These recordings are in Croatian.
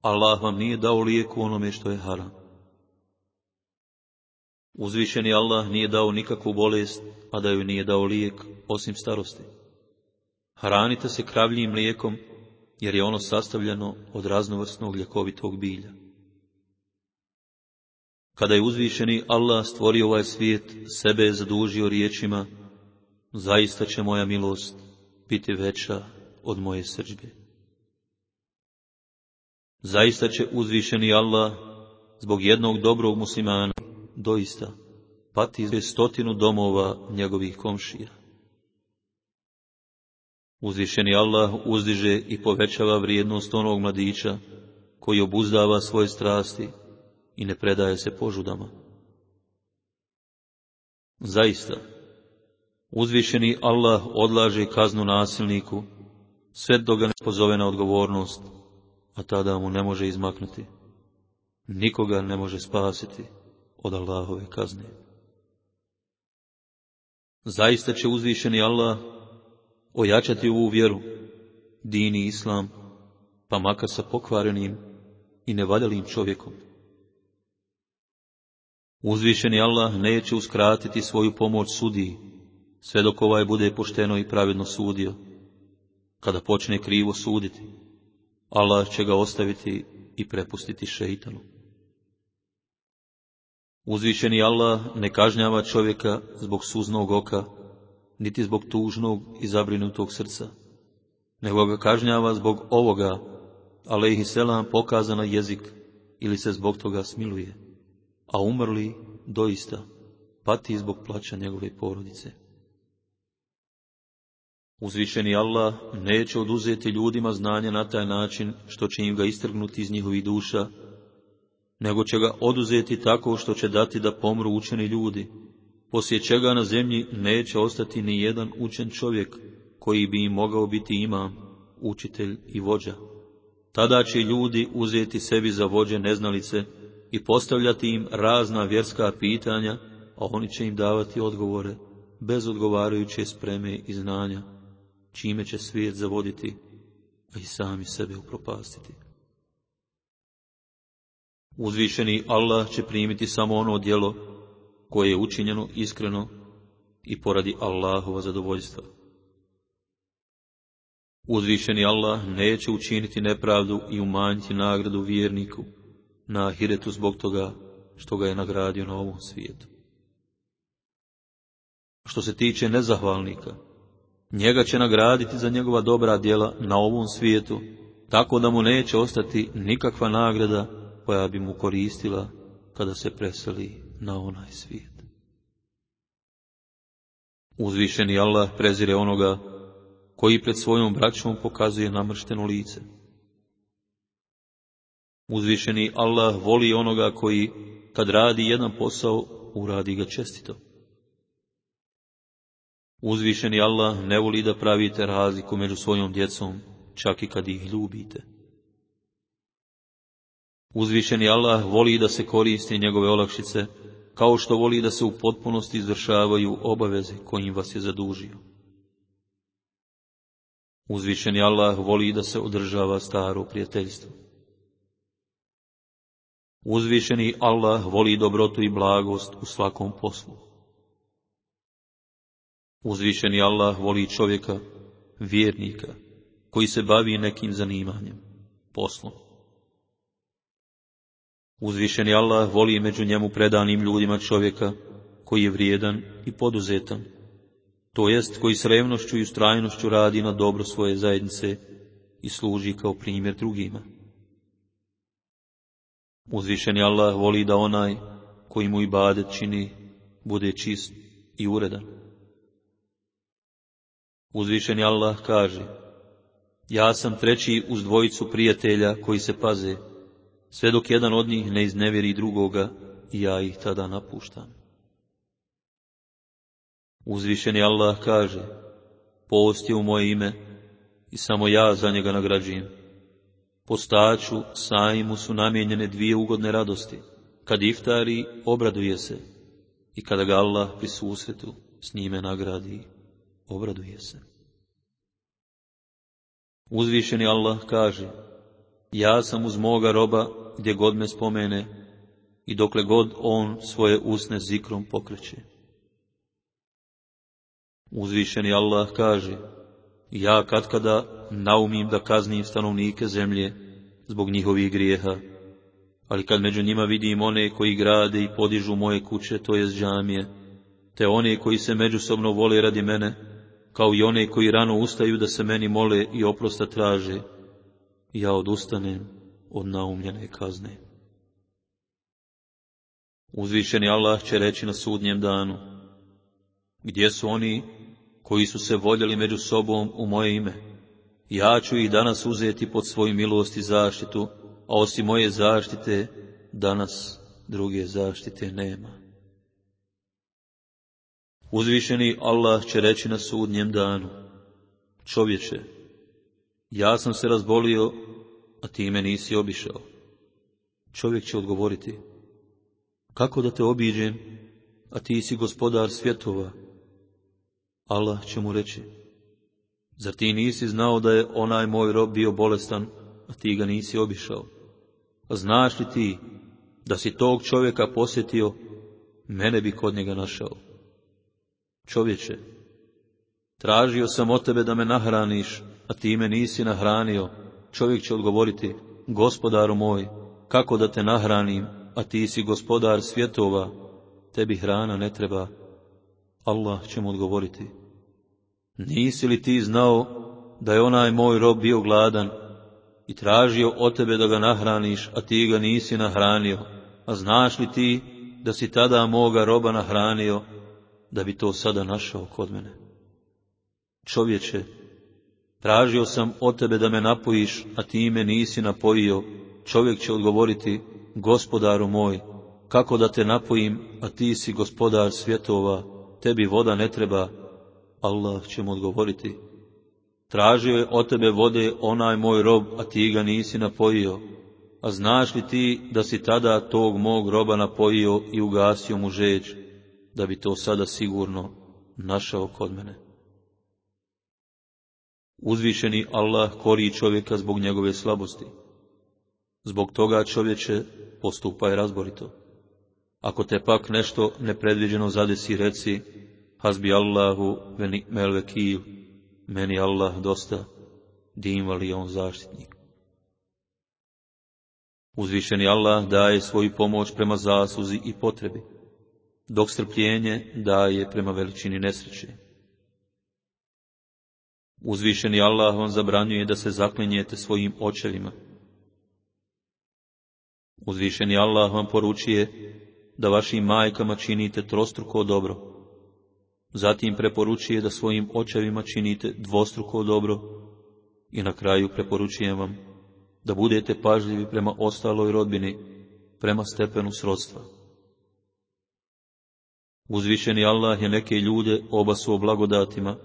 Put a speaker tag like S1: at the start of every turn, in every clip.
S1: Allah vam nije dao lijek u onome što je haram. Uzvišeni Allah nije dao nikakvu bolest, a da joj nije dao lijek, osim starosti. Hranite se kravljim mlijekom, jer je ono sastavljeno od raznovrsnog ljekovitog bilja. Kada je uzvišeni Allah stvorio ovaj svijet, sebe je zadužio riječima, zaista će moja milost biti veća od moje srđbe. Zaista će uzvišeni Allah zbog jednog dobrog muslimana doista pati stotinu domova njegovih komšija. Uzvišeni Allah uzdiže i povećava vrijednost onog mladića koji obuzdava svoje strasti i ne predaje se požudama. Zaista, uzvišeni Allah odlaže kaznu nasilniku, sve dok ga ne pozove na odgovornost, a tada mu ne može izmaknuti. Nikoga ne može spasiti od Allahove kazne. Zaista će uzvišeni Allah ojačati ovu vjeru, dini islam, pa makar sa pokvarenim i nevaljalim čovjekom. Uzvišeni Allah neće uskratiti svoju pomoć sudiji, sve dok ovaj bude pošteno i pravedno sudio. Kada počne krivo suditi, Allah će ga ostaviti i prepustiti šeitanu. Uzvišeni Allah ne kažnjava čovjeka zbog suznog oka, niti zbog tužnog i zabrinutog srca, nego ga kažnjava zbog ovoga, i selam pokaza na jezik ili se zbog toga smiluje, a umrli doista pati zbog plaća njegove porodice. Uzvišeni Allah neće oduzeti ljudima znanje na taj način što će im ga istrgnuti iz njihovih duša, nego će ga oduzeti tako što će dati da pomru učeni ljudi, poslije čega na zemlji neće ostati ni jedan učen čovjek koji bi im mogao biti imam, učitelj i vođa. Tada će ljudi uzeti sebi za vođe neznalice i postavljati im razna vjerska pitanja, a oni će im davati odgovore bez odgovarajuće spreme i znanja, čime će svijet zavoditi, a i sami sebe upropastiti. Uzvišeni Allah će primiti samo ono djelo koje je učinjeno iskreno i poradi Allahova zadovoljstva. Uzvišeni Allah neće učiniti nepravdu i umanjiti nagradu vjerniku na ahiretu zbog toga što ga je nagradio na ovom svijetu. Što se tiče nezahvalnika, njega će nagraditi za njegova dobra djela na ovom svijetu, tako da mu neće ostati nikakva nagrada koja bi mu koristila kada se preseli na onaj svijet. Uzvišeni Allah prezire onoga koji pred svojom braćom pokazuje namršteno lice. Uzvišeni Allah voli onoga koji, kad radi jedan posao, uradi ga čestito. Uzvišeni Allah ne voli da pravite razliku među svojom djecom, čak i kad ih ljubite. Uzvišeni Allah voli da se koristi njegove olakšice, kao što voli da se u potpunosti izvršavaju obaveze kojim vas je zadužio. Uzvišeni Allah voli da se održava staro prijateljstvo. Uzvišeni Allah voli dobrotu i blagost u svakom poslu. Uzvišeni Allah voli čovjeka, vjernika, koji se bavi nekim zanimanjem, poslom. Uzvišeni Allah voli među njemu predanim ljudima čovjeka koji je vrijedan i poduzetan, to jest koji s revnošću i ustrajnošću radi na dobro svoje zajednice i služi kao primjer drugima. Uzvišeni Allah voli da onaj koji mu ibadet čini bude čist i uredan. Uzvišeni Allah kaže, ja sam treći uz dvojicu prijatelja koji se paze, sve dok jedan od njih ne iznevjeri drugoga i ja ih tada napuštam. Uzvišeni Allah kaže, post je u moje ime i samo ja za njega nagrađujem. Postaću, sajmu su namijenjene dvije ugodne radosti. Kad iftari, obraduje se. I kada ga Allah pri susretu s njime nagradi, obraduje se. Uzvišeni Allah kaže, Ja sam uz moga roba gdje god me spomene i dokle god on svoje usne zikrom pokreće. Uzvišeni Allah kaže, ja katkada naumim da kaznim stanovnike zemlje zbog njihovih grijeha, ali kad među njima vidim one koji grade i podižu moje kuće, to je džamije, te one koji se međusobno vole radi mene, kao i one koji rano ustaju da se meni mole i oprosta traže, ja odustanem od naumljene kazne. Uzvišeni Allah će reći na sudnjem danu, gdje su oni koji su se voljeli među sobom u moje ime? Ja ću ih danas uzeti pod svoju milost i zaštitu, a osim moje zaštite, danas druge zaštite nema. Uzvišeni Allah će reći na sudnjem danu, čovječe, ja sam se razbolio, a ti me nisi obišao. Čovjek će odgovoriti, kako da te obiđem, a ti si gospodar svjetova? Allah će mu reći, zar ti nisi znao da je onaj moj rob bio bolestan, a ti ga nisi obišao? A znaš li ti da si tog čovjeka posjetio, mene bi kod njega našao? Čovječe, tražio sam od tebe da me nahraniš, a ti me nisi nahranio. Čovjek će odgovoriti, gospodaru moj, kako da te nahranim, a ti si gospodar svjetova, tebi hrana ne treba. Allah će mu odgovoriti, nisi li ti znao da je onaj moj rob bio gladan i tražio od tebe da ga nahraniš, a ti ga nisi nahranio, a znaš li ti da si tada moga roba nahranio, da bi to sada našao kod mene? Čovječe, tražio sam od tebe da me napojiš, a ti me nisi napojio, čovjek će odgovoriti, gospodaru moj, kako da te napojim, a ti si gospodar svjetova, tebi voda ne treba, Allah će mu odgovoriti, tražio je od tebe vode onaj moj rob, a ti ga nisi napojio, a znaš li ti da si tada tog mog roba napojio i ugasio mu žeđ, da bi to sada sigurno našao kod mene? Uzvišeni Allah kori čovjeka zbog njegove slabosti. Zbog toga čovječe postupaj razborito. Ako te pak nešto nepredviđeno zadesi, reci, Hazbi Allahu ve ni'mel vekil, meni Allah dosta, dima li on zaštitnik. Uzvišeni Allah daje svoju pomoć prema zasluzi i potrebi, dok strpljenje daje prema veličini nesreće. Uzvišeni Allah vam zabranjuje da se zaklinjete svojim očevima. Uzvišeni Allah vam poručuje da vašim majkama činite trostruko dobro. Zatim preporučuje da svojim očevima činite dvostruko dobro i na kraju preporučujem vam da budete pažljivi prema ostaloj rodbini, prema stepenu srodstva. Uzvišeni Allah je neke ljude obasuo blagodatima,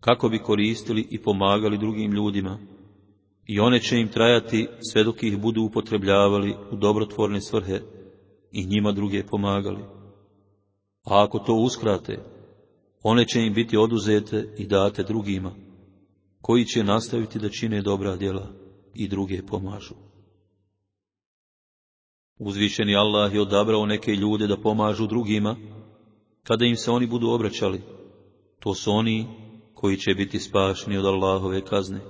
S1: kako bi koristili i pomagali drugim ljudima, i one će im trajati sve dok ih budu upotrebljavali u dobrotvorne svrhe i njima druge pomagali. A ako to uskrate, one će im biti oduzete i date drugima, koji će nastaviti da čine dobra djela i druge pomažu. Uzvišeni Allah je odabrao neke ljude da pomažu drugima, kada im se oni budu obraćali. To su oni koji će biti spašni od Allahove kazne.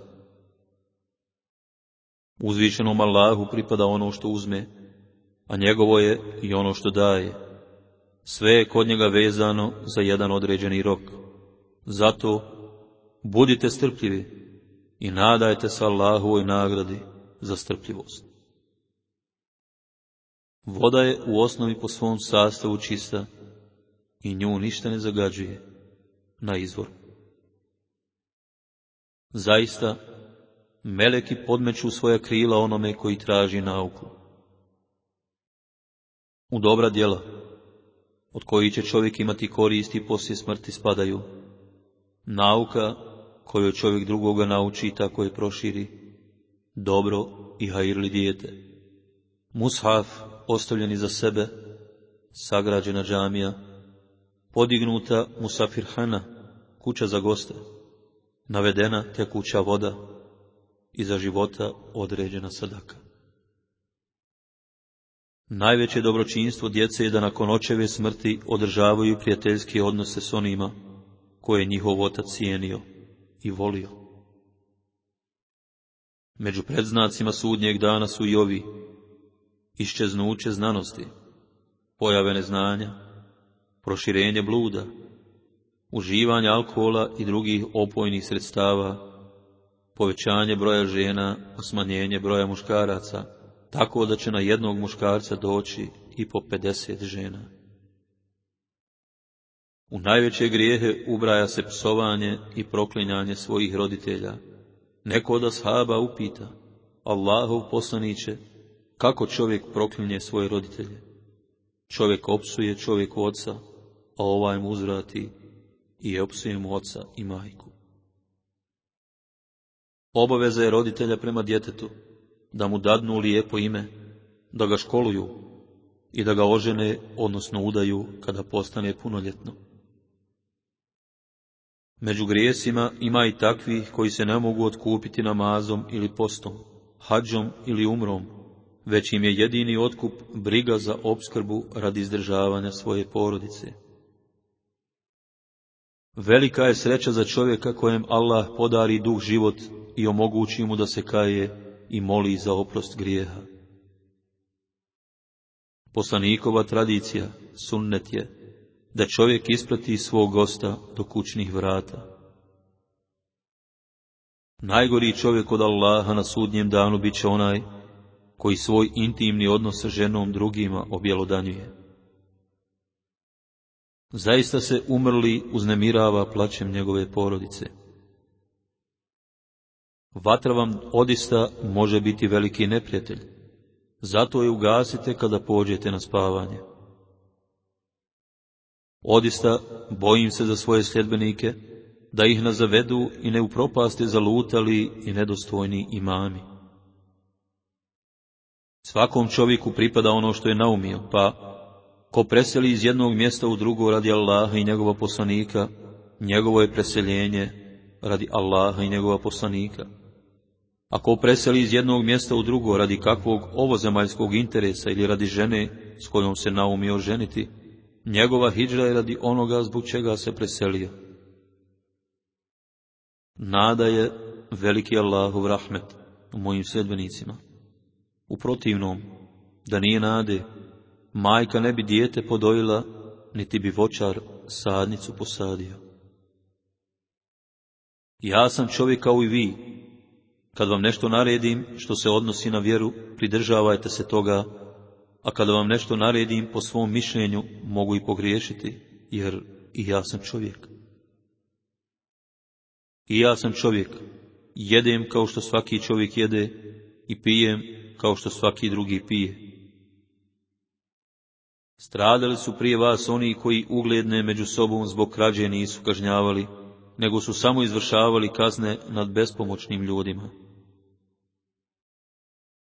S1: Uzvišenom Allahu pripada ono što uzme, a njegovo je i ono što daje. Sve je kod njega vezano za jedan određeni rok. Zato budite strpljivi i nadajte se Allahovoj nagradi za strpljivost. Voda je u osnovi po svom sastavu čista i nju ništa ne zagađuje na izvor. Zaista, meleki podmeću svoja krila onome koji traži nauku. U dobra djela, od kojih će čovjek imati koristi poslije smrti spadaju. Nauka koju čovjek drugoga nauči tako je proširi. Dobro i hajirli dijete. Mushaf ostavljeni za sebe, sagrađena džamija, podignuta musafirhana, kuća za goste navedena tekuća voda, i za života određena sadaka. Najveće dobročinstvo djece je da nakon očeve smrti održavaju prijateljske odnose s onima koje je njihov otac cijenio i volio. Među predznacima sudnjeg dana su i ovi, iščeznuće znanosti, pojave neznanja, proširenje bluda, uživanje alkohola i drugih opojnih sredstava, povećanje broja žena, smanjenje broja muškaraca, tako da će na jednog muškarca doći i po 50 žena. U najveće grijehe ubraja se psovanje i proklinjanje svojih roditelja. Neko od ashaba upita, Allahov poslaniće, kako čovjek proklinje svoje roditelje? Čovjek opsuje čovjek oca, a ovaj mu uzvrati i opsuje mu oca i majku. Obaveza je roditelja prema djetetu, da mu dadnu lijepo ime, da ga školuju i da ga ožene, odnosno udaju kada postane punoljetno. Među grijesima ima i takvih koji se ne mogu otkupiti namazom ili postom, hađom ili umrom, već im je jedini otkup briga za opskrbu radi izdržavanja svoje porodice. Velika je sreća za čovjeka kojem Allah podari duh život i omogući mu da se kaje i moli za oprost grijeha. Poslanikova tradicija, sunnet je, da čovjek isprati svog gosta do kućnih vrata. Najgori čovjek od Allaha na sudnjem danu bit će onaj koji svoj intimni odnos sa ženom drugima objelodanjuje. Zaista se umrli uznemirava plaćem njegove porodice. Vatra vam odista može biti veliki neprijatelj, zato je ugasite kada pođete na spavanje. Odista bojim se za svoje sljedbenike, da ih nazavedu i ne upropaste zalutali i nedostojni imami. Svakom čovjeku pripada ono što je naumio, pa ko preseli iz jednog mjesta u drugo radi Allaha i njegova poslanika, njegovo je preseljenje radi Allaha i njegova poslanika. Ako preseli iz jednog mjesta u drugo radi kakvog ovozemaljskog interesa ili radi žene s kojom se naumio ženiti, njegova hijđra je radi onoga zbog čega se preselio. Nada je veliki Allahov rahmet u mojim sljedbenicima. U protivnom, da nije nade, majka ne bi dijete podojila, niti bi voćar sadnicu posadio. Ja sam čovjek kao i vi, kad vam nešto naredim što se odnosi na vjeru, pridržavajte se toga, a kada vam nešto naredim po svom mišljenju, mogu i pogriješiti, jer i ja sam čovjek. I ja sam čovjek, jedem kao što svaki čovjek jede i pijem kao što svaki drugi pije. Stradali su prije vas oni koji ugledne među sobom zbog krađe nisu kažnjavali, nego su samo izvršavali kazne nad bespomoćnim ljudima.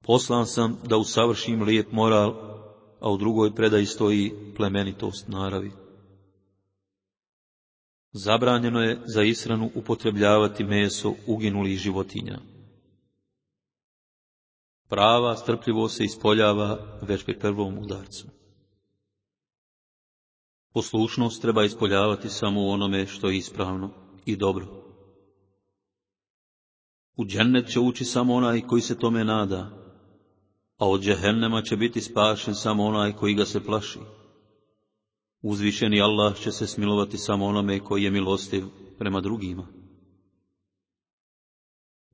S1: Poslan sam da usavršim lijep moral, a u drugoj predaji stoji plemenitost naravi. Zabranjeno je za ishranu upotrebljavati meso uginulih životinja. Prava strpljivo se ispoljava već pri prvom udarcu. Poslušnost treba ispoljavati samo u onome što je ispravno i dobro. U džennet će ući samo onaj koji se tome nada, a od džehennema će biti spašen samo onaj koji ga se plaši. Uzvišeni Allah će se smilovati samo onome koji je milostiv prema drugima.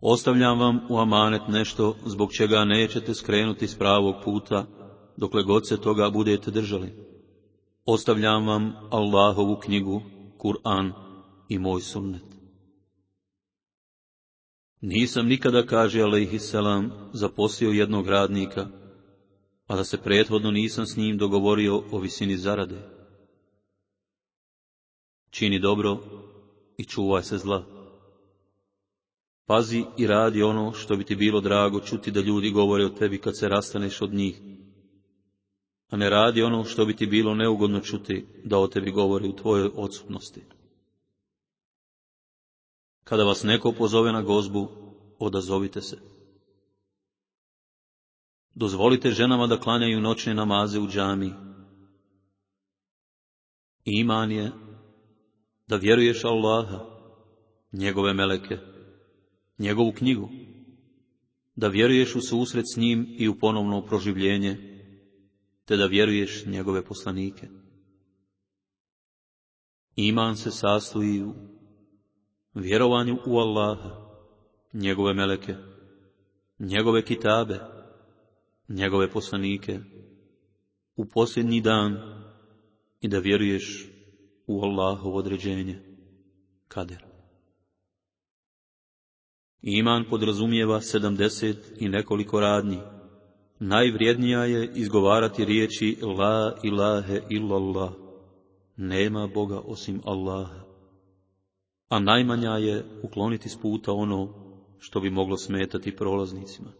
S1: Ostavljam vam u amanet nešto zbog čega nećete skrenuti s pravog puta, dokle god se toga budete držali. Ostavljam vam Allahovu knjigu, Kur'an i moj sunnet. Nisam nikada, kaže alaihissalam, zaposlio jednog radnika, a da se prethodno nisam s njim dogovorio o visini zarade. Čini dobro i čuvaj se zla. Pazi i radi ono što bi ti bilo drago čuti da ljudi govore o tebi kad se rastaneš od njih, a ne radi ono što bi ti bilo neugodno čuti da o tebi govori u tvojoj odsutnosti. Kada vas neko pozove na gozbu, odazovite se. Dozvolite ženama da klanjaju noćne namaze u džami. Iman je da vjeruješ Allaha, njegove meleke, njegovu knjigu, da vjeruješ u susret s njim i u ponovno proživljenje, te da vjeruješ njegove poslanike. Iman se sastoji u vjerovanju u Allaha, njegove meleke, njegove kitabe, njegove poslanike, u posljednji dan i da vjeruješ u Allahovo određenje, kader. Iman podrazumijeva sedamdeset i nekoliko radnji. Najvrijednija je izgovarati riječi La ilahe illallah. Nema Boga osim Allaha. A najmanja je ukloniti s puta ono što bi moglo smetati prolaznicima.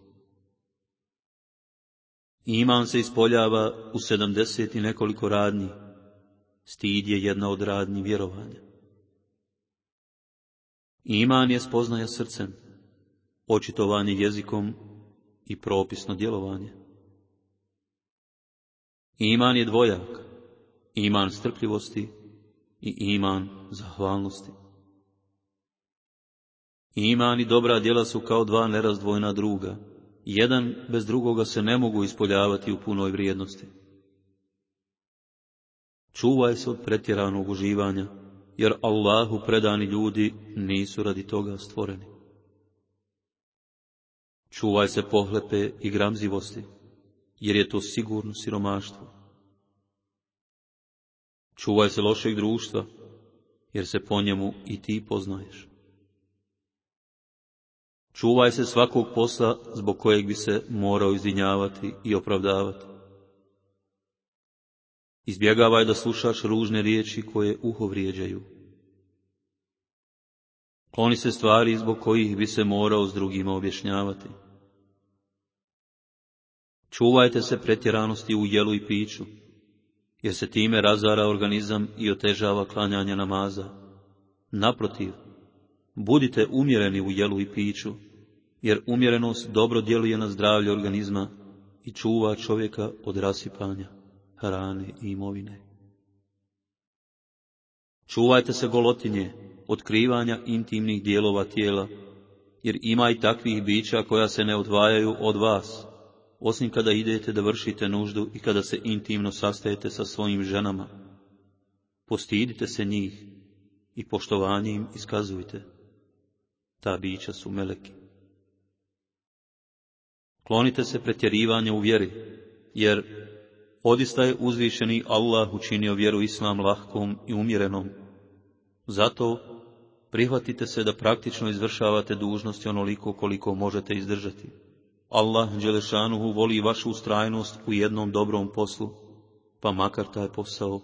S1: Iman se ispoljava u sedamdeset i nekoliko radnji. Stid je jedna od radnji vjerovanja. Iman je spoznaja srcem, očitovanje jezikom i propisno djelovanje. Iman je dvojak, iman strpljivosti i iman zahvalnosti. Iman i dobra djela su kao dva nerazdvojna druga. Jedan bez drugoga se ne mogu ispoljavati u punoj vrijednosti. Čuvaj se od pretjeranog uživanja, jer Allahu predani ljudi nisu radi toga stvoreni. Čuvaj se pohlepe i gramzivosti, jer je to sigurno siromaštvo. Čuvaj se lošeg društva, jer se po njemu i ti poznaješ. Čuvaj se svakog posla zbog kojeg bi se morao izvinjavati i opravdavati. Izbjegavaj da slušaš ružne riječi koje uho vrijeđaju. Kloni se stvari zbog kojih bi se morao s drugima objašnjavati. Čuvajte se pretjeranosti u jelu i piću, jer se time razara organizam i otežava klanjanje namaza. Naprotiv, budite umjereni u jelu i piću, jer umjerenost dobro djeluje na zdravlje organizma i čuva čovjeka od rasipanja, hrane i imovine. Čuvajte se golotinje, otkrivanja intimnih dijelova tijela, jer ima i takvih bića koja se ne odvajaju od vas, osim kada idete da vršite nuždu i kada se intimno sastajete sa svojim ženama. Postidite se njih i poštovanje im iskazujte. Ta bića su meleki. Klonite se pretjerivanja u vjeri, jer odista je uzvišeni Allah učinio vjeru Islam lahkom i umjerenom. Zato prihvatite se da praktično izvršavate dužnosti onoliko koliko možete izdržati. Allah Đelešanuhu voli vašu ustrajnost u jednom dobrom poslu, pa makar taj posao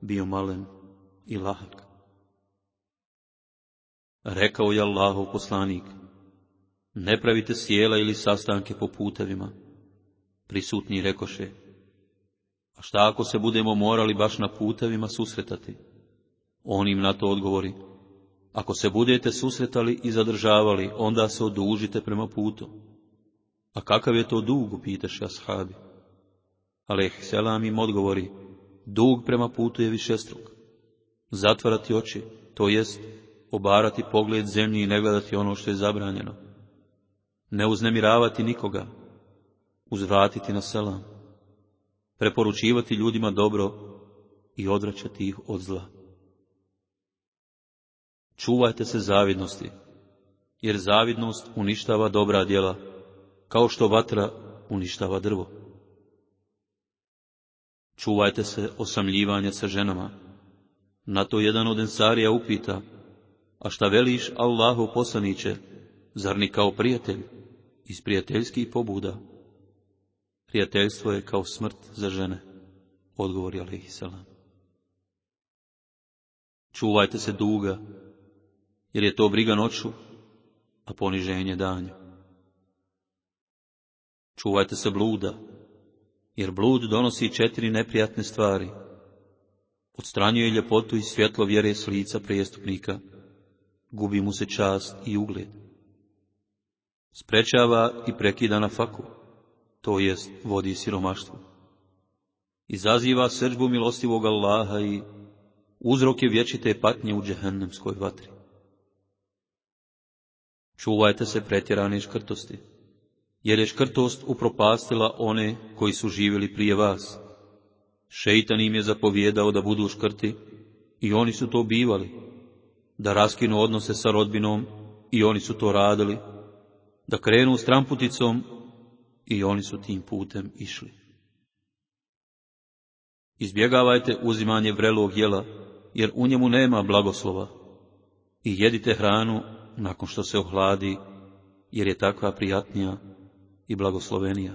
S1: bio malen i lahak. Rekao je Allahov poslanik, ne pravite sjela ili sastanke po putevima. Prisutni rekoše, a šta ako se budemo morali baš na putevima susretati? On im na to odgovori, ako se budete susretali i zadržavali, onda se odužite prema putu. A kakav je to dug, upitaše ashabi. Aleh selam im odgovori, dug prema putu je višestruk. Zatvarati oči, to jest obarati pogled zemlji i ne gledati ono što je zabranjeno ne uznemiravati nikoga, uzvratiti na selam, preporučivati ljudima dobro i odvraćati ih od zla. Čuvajte se zavidnosti, jer zavidnost uništava dobra djela, kao što vatra uništava drvo. Čuvajte se osamljivanja sa ženama. Na to jedan od ensarija upita, a šta veliš Allahu poslaniće, zar ni kao prijatelj? iz prijateljskih pobuda. Prijateljstvo je kao smrt za žene, odgovori Alihisalam. Čuvajte se duga, jer je to briga noću, a poniženje danju. Čuvajte se bluda, jer blud donosi četiri neprijatne stvari. Odstranjuje ljepotu i svjetlo vjere s lica prijestupnika, gubi mu se čast i ugled Sprečava i prekida na faku, to jest vodi siromaštvu. Izaziva srđbu milostivog Allaha i uzrok je vječite patnje u džehennemskoj vatri. Čuvajte se pretjerane škrtosti, jer je škrtost upropastila one koji su živjeli prije vas. Šeitan im je zapovjedao da budu škrti i oni su to bivali, da raskinu odnose sa rodbinom i oni su to radili, da krenu s tramputicom i oni su tim putem išli. Izbjegavajte uzimanje vrelog jela, jer u njemu nema blagoslova, i jedite hranu nakon što se ohladi, jer je takva prijatnija i blagoslovenija.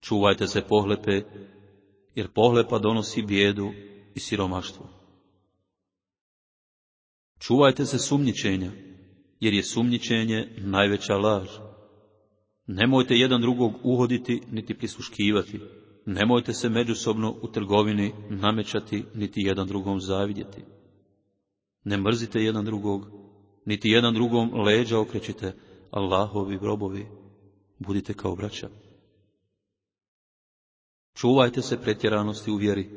S1: Čuvajte se pohlepe, jer pohlepa donosi bijedu i siromaštvo. Čuvajte se sumnjičenja, jer je sumnjičenje najveća laž. Nemojte jedan drugog uhoditi niti prisluškivati. Nemojte se međusobno u trgovini namećati niti jedan drugom zavidjeti. Ne mrzite jedan drugog, niti jedan drugom leđa okrećite, Allahovi grobovi, budite kao braća. Čuvajte se pretjeranosti u vjeri,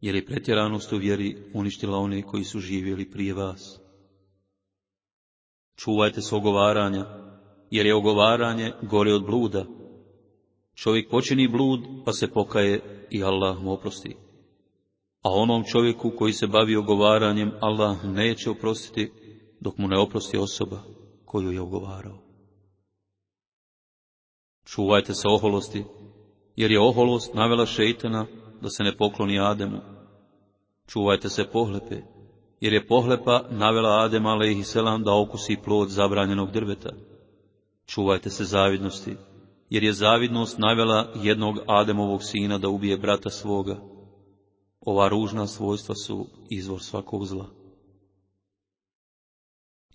S1: jer je pretjeranost u vjeri uništila one koji su živjeli prije vas. Čuvajte se ogovaranja, jer je ogovaranje gore od bluda. Čovjek počini blud, pa se pokaje i Allah mu oprosti. A onom čovjeku koji se bavi ogovaranjem, Allah neće oprostiti, dok mu ne oprosti osoba koju je ogovarao. Čuvajte se oholosti, jer je oholost navela šeitana da se ne pokloni Ademu. Čuvajte se pohlepe, jer je pohlepa navela Adem selam da okusi plod zabranjenog drveta. Čuvajte se zavidnosti, jer je zavidnost navela jednog Ademovog sina da ubije brata svoga. Ova ružna svojstva su izvor svakog zla.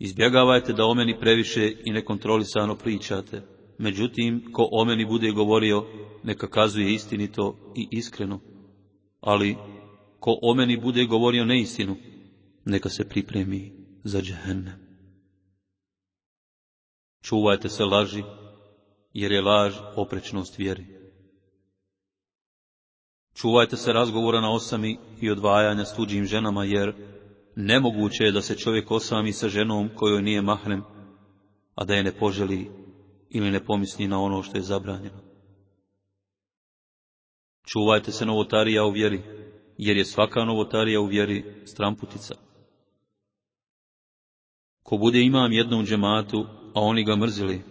S1: Izbjegavajte da o meni previše i nekontrolisano pričate, međutim, ko o meni bude govorio, neka kazuje istinito i iskreno, ali ko o meni bude govorio neistinu, neka se pripremi za džehennem. Čuvajte se laži, jer je laž oprečnost vjeri. Čuvajte se razgovora na osami i odvajanja s tuđim ženama, jer nemoguće je da se čovjek osami sa ženom kojoj nije mahrem, a da je ne poželi ili ne pomisli na ono što je zabranjeno. Čuvajte se novotarija u vjeri, jer je svaka novotarija u vjeri stramputica. Ko bude imam jednom džematu, a oni ga mrzili,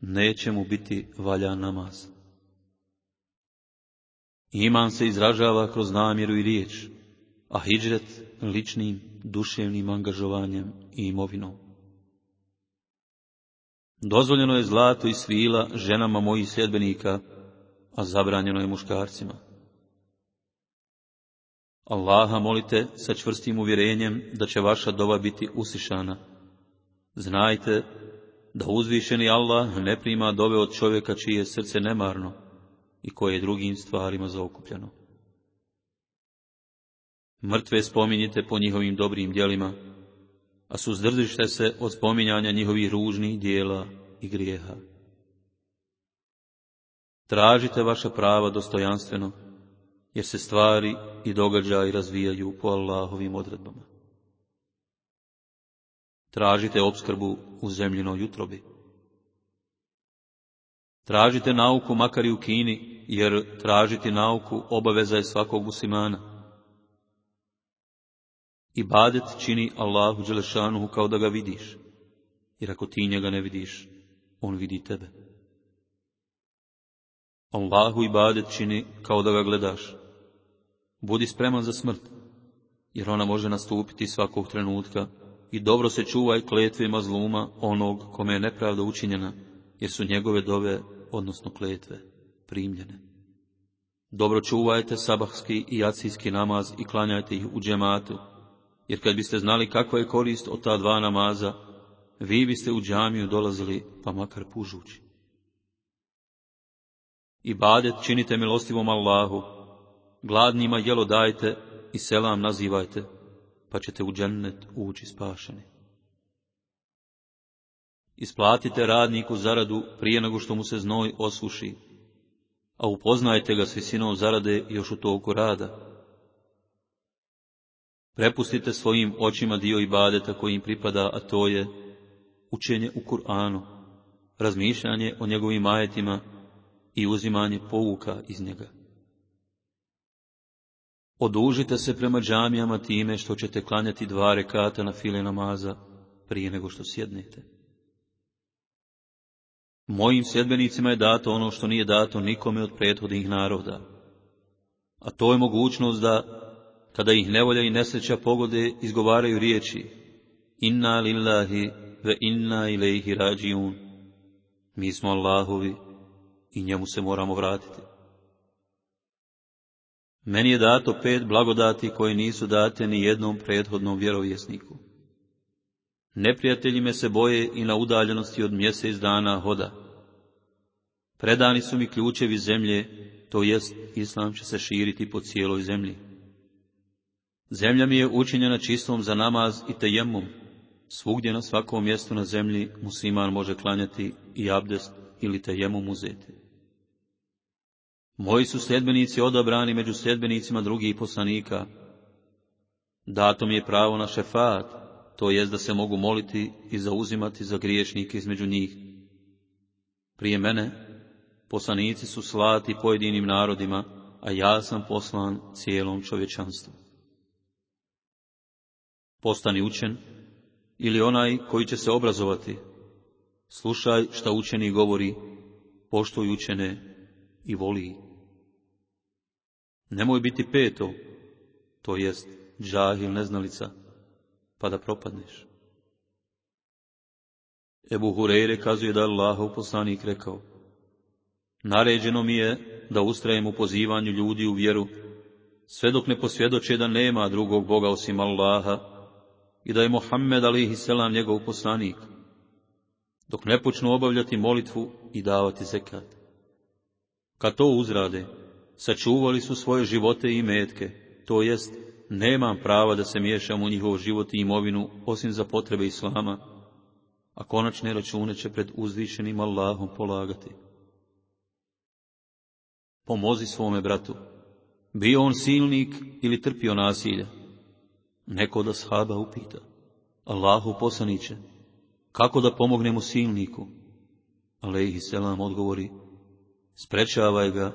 S1: neće mu biti valja namaz. Iman se izražava kroz namjeru i riječ, a hidžret ličnim, duševnim angažovanjem i imovinom. Dozvoljeno je zlato i svila ženama mojih sljedbenika, a zabranjeno je muškarcima. Allaha molite sa čvrstim uvjerenjem da će vaša doba biti usišana. Znajte da uzvišeni Allah ne prima dove od čovjeka čije je srce nemarno i koje je drugim stvarima zaokupljeno. Mrtve spominjite po njihovim dobrim djelima, a suzdržište se od spominjanja njihovih ružnih dijela i grijeha. Tražite vaša prava dostojanstveno, jer se stvari i događaji razvijaju po Allahovim odredbama. Tražite obskrbu u zemljinoj jutrobi. Tražite nauku makar i u Kini, jer tražiti nauku obaveza je svakog muslimana. I badet čini Allahu Đelešanuhu kao da ga vidiš, jer ako ti njega ne vidiš, on vidi tebe. Allahu i badet čini kao da ga gledaš. Budi spreman za smrt, jer ona može nastupiti svakog trenutka i dobro se čuvaj kletve mazluma onog kome je nepravda učinjena, jer su njegove dove, odnosno kletve, primljene. Dobro čuvajte sabahski i jacijski namaz i klanjajte ih u džematu, jer kad biste znali kakva je korist od ta dva namaza, vi biste u džamiju dolazili pa makar pužući. I badet činite milostivom Allahu, gladnima jelo dajte i selam nazivajte, pa ćete u džennet ući spašeni. Isplatite radniku zaradu prije nego što mu se znoj osuši, a upoznajte ga s visinom zarade još u toku rada. Prepustite svojim očima dio ibadeta koji im pripada, a to je učenje u Kur'anu, razmišljanje o njegovim majetima i uzimanje pouka iz njega. Odužite se prema džamijama time što ćete klanjati dva rekata na file namaza prije nego što sjednete. Mojim sjedbenicima je dato ono što nije dato nikome od prethodnih naroda, a to je mogućnost da, kada ih nevolja i nesreća pogode, izgovaraju riječi Inna lillahi ve inna ilaihi rađiun. Mi smo Allahovi i njemu se moramo vratiti. Meni je dato pet blagodati koje nisu date ni jednom prethodnom vjerovjesniku. Neprijatelji me se boje i na udaljenosti od mjesec dana hoda. Predani su mi ključevi zemlje, to jest Islam će se širiti po cijeloj zemlji. Zemlja mi je učinjena čistom za namaz i tejemom. Svugdje na svakom mjestu na zemlji musliman može klanjati i abdest ili tejemom uzeti. Moji su sljedbenici odabrani među sljedbenicima drugih poslanika. Dato mi je pravo na šefat, to jest da se mogu moliti i zauzimati za griješnike između njih. Prije mene, poslanici su slati pojedinim narodima, a ja sam poslan cijelom čovječanstvu. Postani učen, ili onaj koji će se obrazovati, slušaj šta učeni govori, poštuj učene i voli Nemoj biti peto, to jest džahil neznalica, pa da propadneš. Ebu Hureyre kazuje da je Allahov poslanik rekao, naređeno mi je da ustrajem u pozivanju ljudi u vjeru, sve dok ne posvjedoče da nema drugog Boga osim Allaha i da je Mohamed selam njegov poslanik, dok ne počnu obavljati molitvu i davati zekat. Kad to uzrade, sačuvali su svoje živote i metke, to jest, nemam prava da se miješam u njihov život i imovinu, osim za potrebe Islama, a konačne račune će pred uzvišenim Allahom polagati. Pomozi svome bratu, bio on silnik ili trpio nasilje. Neko da shaba upita, Allahu poslaniće, kako da pomognemo silniku? Alejhi selam odgovori, sprečavaj ga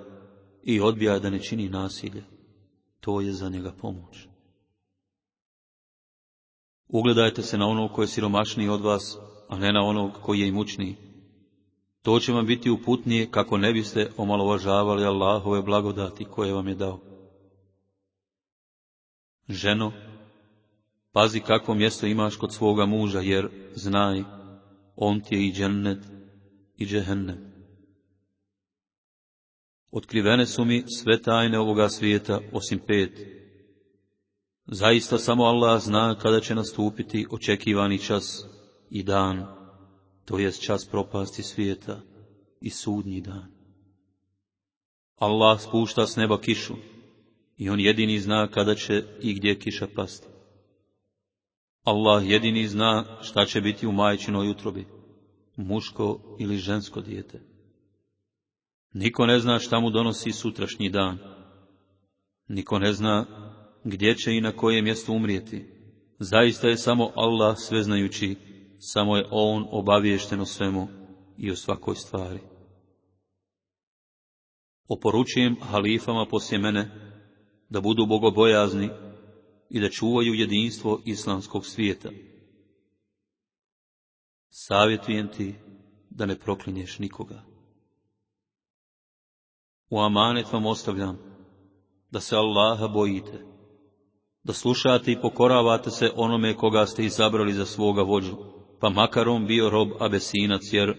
S1: i odbija da ne čini nasilje, to je za njega pomoć. Ugledajte se na onog koji je siromašniji od vas, a ne na onog koji je imućniji. To će vam biti uputnije kako ne biste omalovažavali Allahove blagodati koje vam je dao. Ženo, pazi kakvo mjesto imaš kod svoga muža, jer znaj, on ti je i džennet i džehennem. Otkrivene su mi sve tajne ovoga svijeta, osim pet. Zaista samo Allah zna kada će nastupiti očekivani čas i dan, to jest čas propasti svijeta i sudnji dan. Allah spušta s neba kišu i on jedini zna kada će i gdje kiša pasti. Allah jedini zna šta će biti u majčinoj utrobi, muško ili žensko dijete. Niko ne zna šta mu donosi sutrašnji dan. Niko ne zna gdje će i na koje mjesto umrijeti. Zaista je samo Allah sveznajući, samo je On obaviješten o svemu i o svakoj stvari. Oporučujem halifama poslije mene da budu bogobojazni i da čuvaju jedinstvo islamskog svijeta. Savjetujem ti da ne proklinješ nikoga. U amanet vam ostavljam, da se Allaha bojite, da slušate i pokoravate se onome koga ste izabrali za svoga vođu, pa makar on bio rob abesinac, jer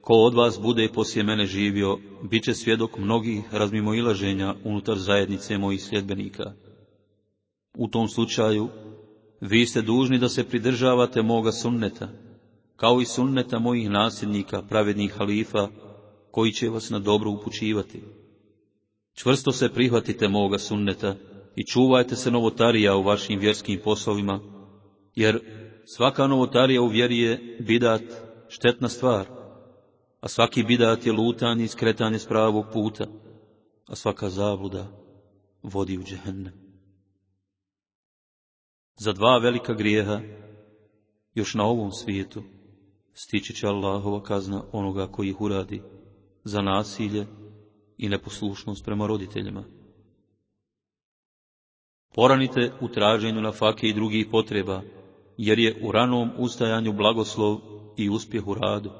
S1: ko od vas bude poslije mene živio, bit će svjedok mnogih razmimoilaženja unutar zajednice mojih sljedbenika. U tom slučaju, vi ste dužni da se pridržavate moga sunneta, kao i sunneta mojih nasljednika, pravednih halifa, koji će vas na dobro upućivati. Čvrsto se prihvatite moga sunneta i čuvajte se novotarija u vašim vjerskim poslovima, jer svaka novotarija u vjeri je bidat, štetna stvar, a svaki bidat je lutanje i skretanje s pravog puta, a svaka zabluda vodi u džehennem. Za dva velika grijeha, još na ovom svijetu, stići će Allahova kazna onoga koji ih uradi, za nasilje i neposlušnost prema roditeljima. Poranite u traženju na fake i drugih potreba, jer je u ranom ustajanju blagoslov i uspjeh u radu.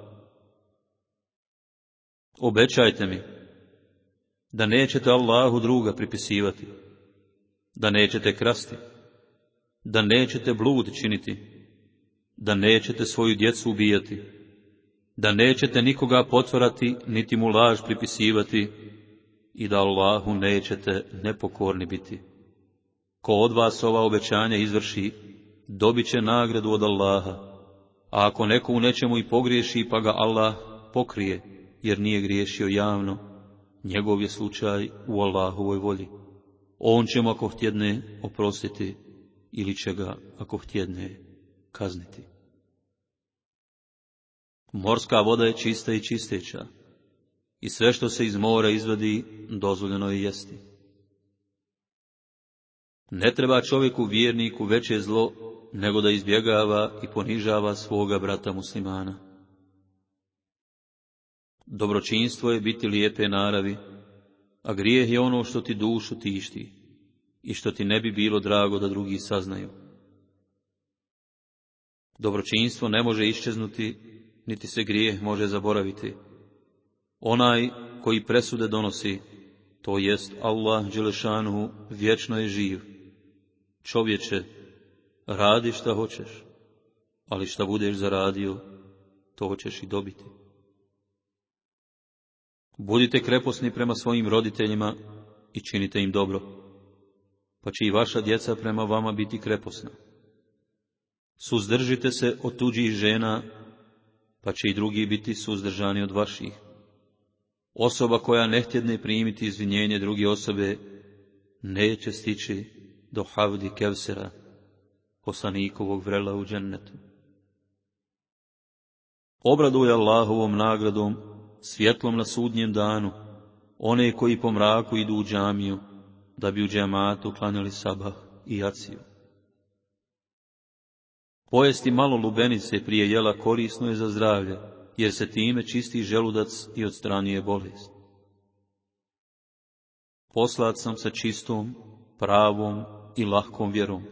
S1: Obećajte mi da nećete Allahu druga pripisivati, da nećete krasti, da nećete blud činiti, da nećete svoju djecu ubijati, da nećete nikoga potvarati, niti mu laž pripisivati i da Allahu nećete nepokorni biti. Ko od vas ova obećanja izvrši, dobit će nagradu od Allaha, a ako neko u nečemu i pogriješi, pa ga Allah pokrije, jer nije griješio javno, njegov je slučaj u Allahovoj volji. On će mu ako htjedne oprostiti ili će ga ako htjedne kazniti. Morska voda je čista i čisteća i sve što se iz mora izvadi dozvoljeno je jesti. Ne treba čovjeku vjerniku veće zlo nego da izbjegava i ponižava svoga brata muslimana. Dobročinstvo je biti lijepe naravi, a grijeh je ono što ti dušu tišti i što ti ne bi bilo drago da drugi saznaju. Dobročinstvo ne može iščeznuti, niti se grijeh može zaboraviti. Onaj koji presude donosi, to jest Allah Đelešanu, vječno je živ. Čovječe, radi šta hoćeš, ali šta budeš zaradio, to ćeš i dobiti. Budite kreposni prema svojim roditeljima i činite im dobro, pa će i vaša djeca prema vama biti kreposna. Suzdržite se od tuđih žena, pa će i drugi biti suzdržani od vaših. Osoba koja ne htjedne primiti izvinjenje druge osobe, neće stići do havdi kevsera, poslanikovog vrela u džennetu. Obraduje Allahovom nagradom, svjetlom na sudnjem danu, one koji po mraku idu u džamiju, da bi u džematu klanjali sabah i jaciju. Pojesti malo lubenice prije jela korisno je za zdravlje, jer se time čisti želudac i odstranjuje bolest. Poslat sam sa čistom, pravom i lahkom vjerom,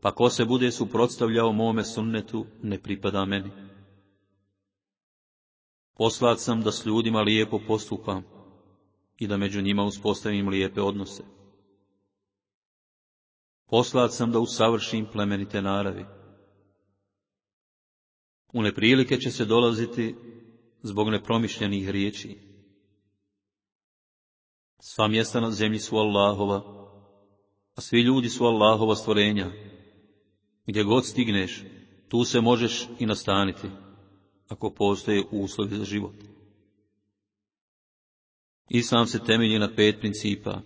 S1: pa ko se bude suprotstavljao mome sunnetu, ne pripada meni. Poslat sam da s ljudima lijepo postupam i da među njima uspostavim lijepe odnose. Poslat sam da usavršim plemenite naravi. U neprilike će se dolaziti zbog nepromišljenih riječi. Sva mjesta na zemlji su Allahova, a svi ljudi su Allahova stvorenja. Gdje god stigneš, tu se možeš i nastaniti, ako postoje uslovi za život. Islam se temelji na pet principa.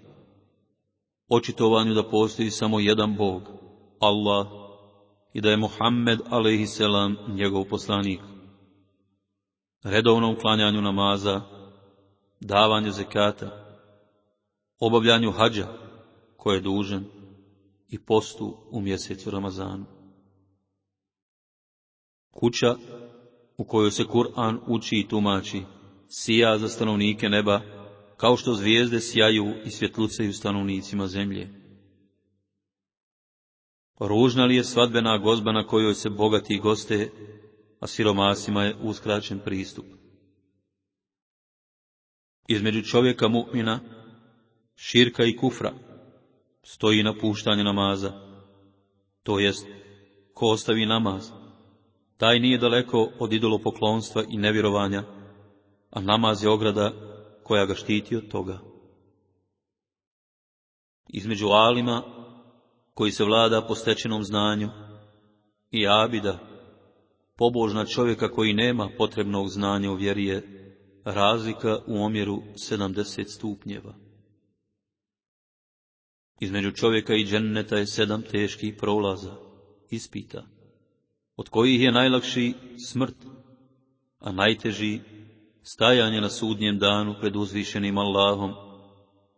S1: Očitovanju da postoji samo jedan Bog, Allah, i da je Muhammed a.s. njegov poslanik. Redovnom klanjanju namaza, davanju zekata, obavljanju hađa, koje je dužan, i postu u mjesecu Ramazanu. Kuća u kojoj se Kur'an uči i tumači, sija za stanovnike neba, kao što zvijezde sjaju i svjetlucaju stanovnicima zemlje. Ružna li je svadbena gozba na kojoj se bogati goste, a siromasima je uskraćen pristup. Između čovjeka mu'mina, širka i kufra, stoji napuštanje namaza, to jest, ko ostavi namaz, taj nije daleko od idolopoklonstva i nevjerovanja, a namaz je ograda koja ga štiti od toga. Između alima, koji se vlada po stečenom znanju, i abida, pobožna čovjeka koji nema potrebnog znanja u vjeri je razlika u omjeru 70 stupnjeva. Između čovjeka i dženneta je sedam teških prolaza, ispita, od kojih je najlakši smrt, a najteži stajanje na sudnjem danu pred uzvišenim Allahom,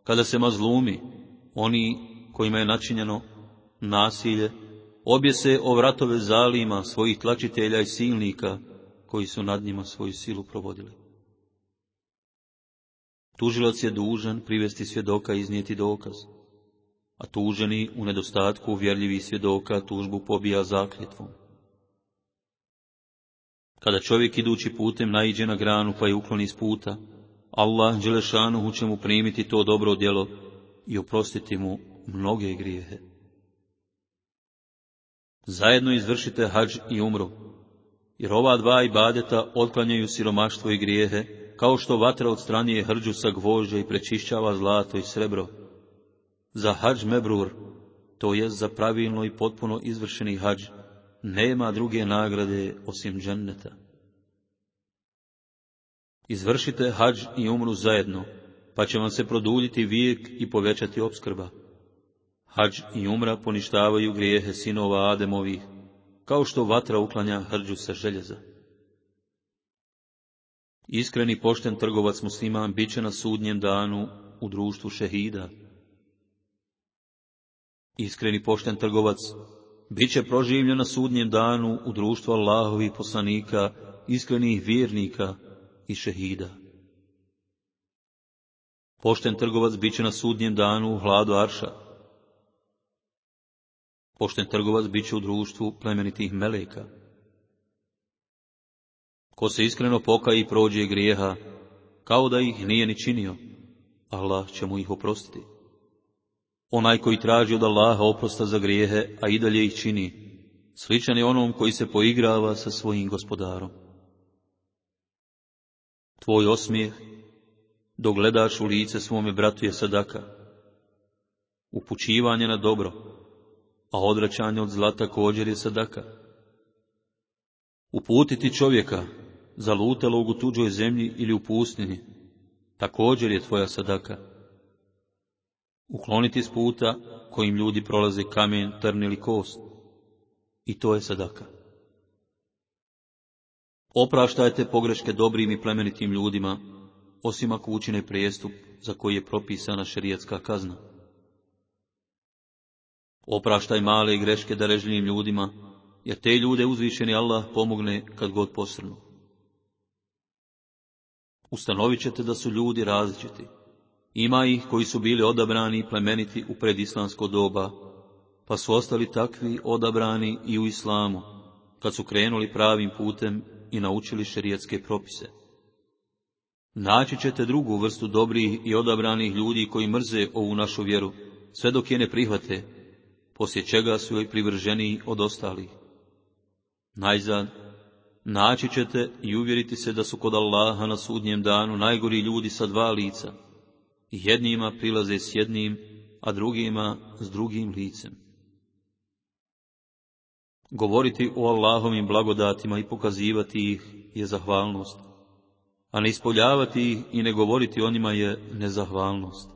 S1: kada se mazlumi, oni kojima je načinjeno nasilje, objese o vratove zalima svojih tlačitelja i silnika, koji su nad njima svoju silu provodili. Tužilac je dužan privesti svjedoka i iznijeti dokaz, a tuženi u nedostatku uvjerljivih svjedoka tužbu pobija zakljetvom. Kada čovjek idući putem naiđe na granu pa je ukloni s puta, Allah Đelešanuhu će mu primiti to dobro djelo i oprostiti mu mnoge grijehe. Zajedno izvršite hađ i umru, jer ova dva ibadeta otklanjaju siromaštvo i grijehe, kao što vatra odstranije hrđu sa gvožđa i prečišćava zlato i srebro. Za hađ mebrur, to jest za pravilno i potpuno izvršeni hađ, nema druge nagrade osim dženneta. Izvršite hađ i umru zajedno, pa će vam se produljiti vijek i povećati opskrba. Hađ i umra poništavaju grijehe sinova Ademovih, kao što vatra uklanja hrđu sa željeza. Iskreni pošten trgovac musliman bit će na sudnjem danu u društvu šehida. Iskreni pošten trgovac bit će proživljen na sudnjem danu u društvu Allahovih poslanika, iskrenih vjernika i šehida. Pošten trgovac bit će na sudnjem danu u hladu Arša. Pošten trgovac bit će u društvu plemenitih meleka. Ko se iskreno pokaje i prođe grijeha, kao da ih nije ni činio, Allah će mu ih oprostiti. Onaj koji traži od Allaha oprosta za grijehe, a i dalje ih čini, sličan je onom koji se poigrava sa svojim gospodarom. Tvoj osmijeh, dok gledaš u lice svome bratu je sadaka, upućivanje na dobro, a odvraćanje od zla također je sadaka. Uputiti čovjeka, zalutalog u tuđoj zemlji ili u pustinji, također je tvoja sadaka. Ukloniti s puta kojim ljudi prolaze kamen, trn ili kost, i to je sadaka. Opraštajte pogreške dobrim i plemenitim ljudima, osim ako učine prijestup za koji je propisana šerijatska kazna. Opraštaj male greške darežljivim ljudima, jer te ljude uzvišeni Allah pomogne kad god posrnu. Ustanovit ćete da su ljudi različiti. Ima ih koji su bili odabrani plemeniti u predislamsko doba, pa su ostali takvi odabrani i u islamu, kad su krenuli pravim putem i naučili šerijetske propise. Naći ćete drugu vrstu dobrih i odabranih ljudi koji mrze ovu našu vjeru, sve dok je ne prihvate, poslije čega su joj privrženiji od ostalih. Najzad, naći ćete i uvjeriti se da su kod Allaha na sudnjem danu najgori ljudi sa dva lica, jednima prilaze s jednim, a drugima s drugim licem. Govoriti o Allahovim blagodatima i pokazivati ih je zahvalnost, a ne ispoljavati ih i ne govoriti o njima je nezahvalnost.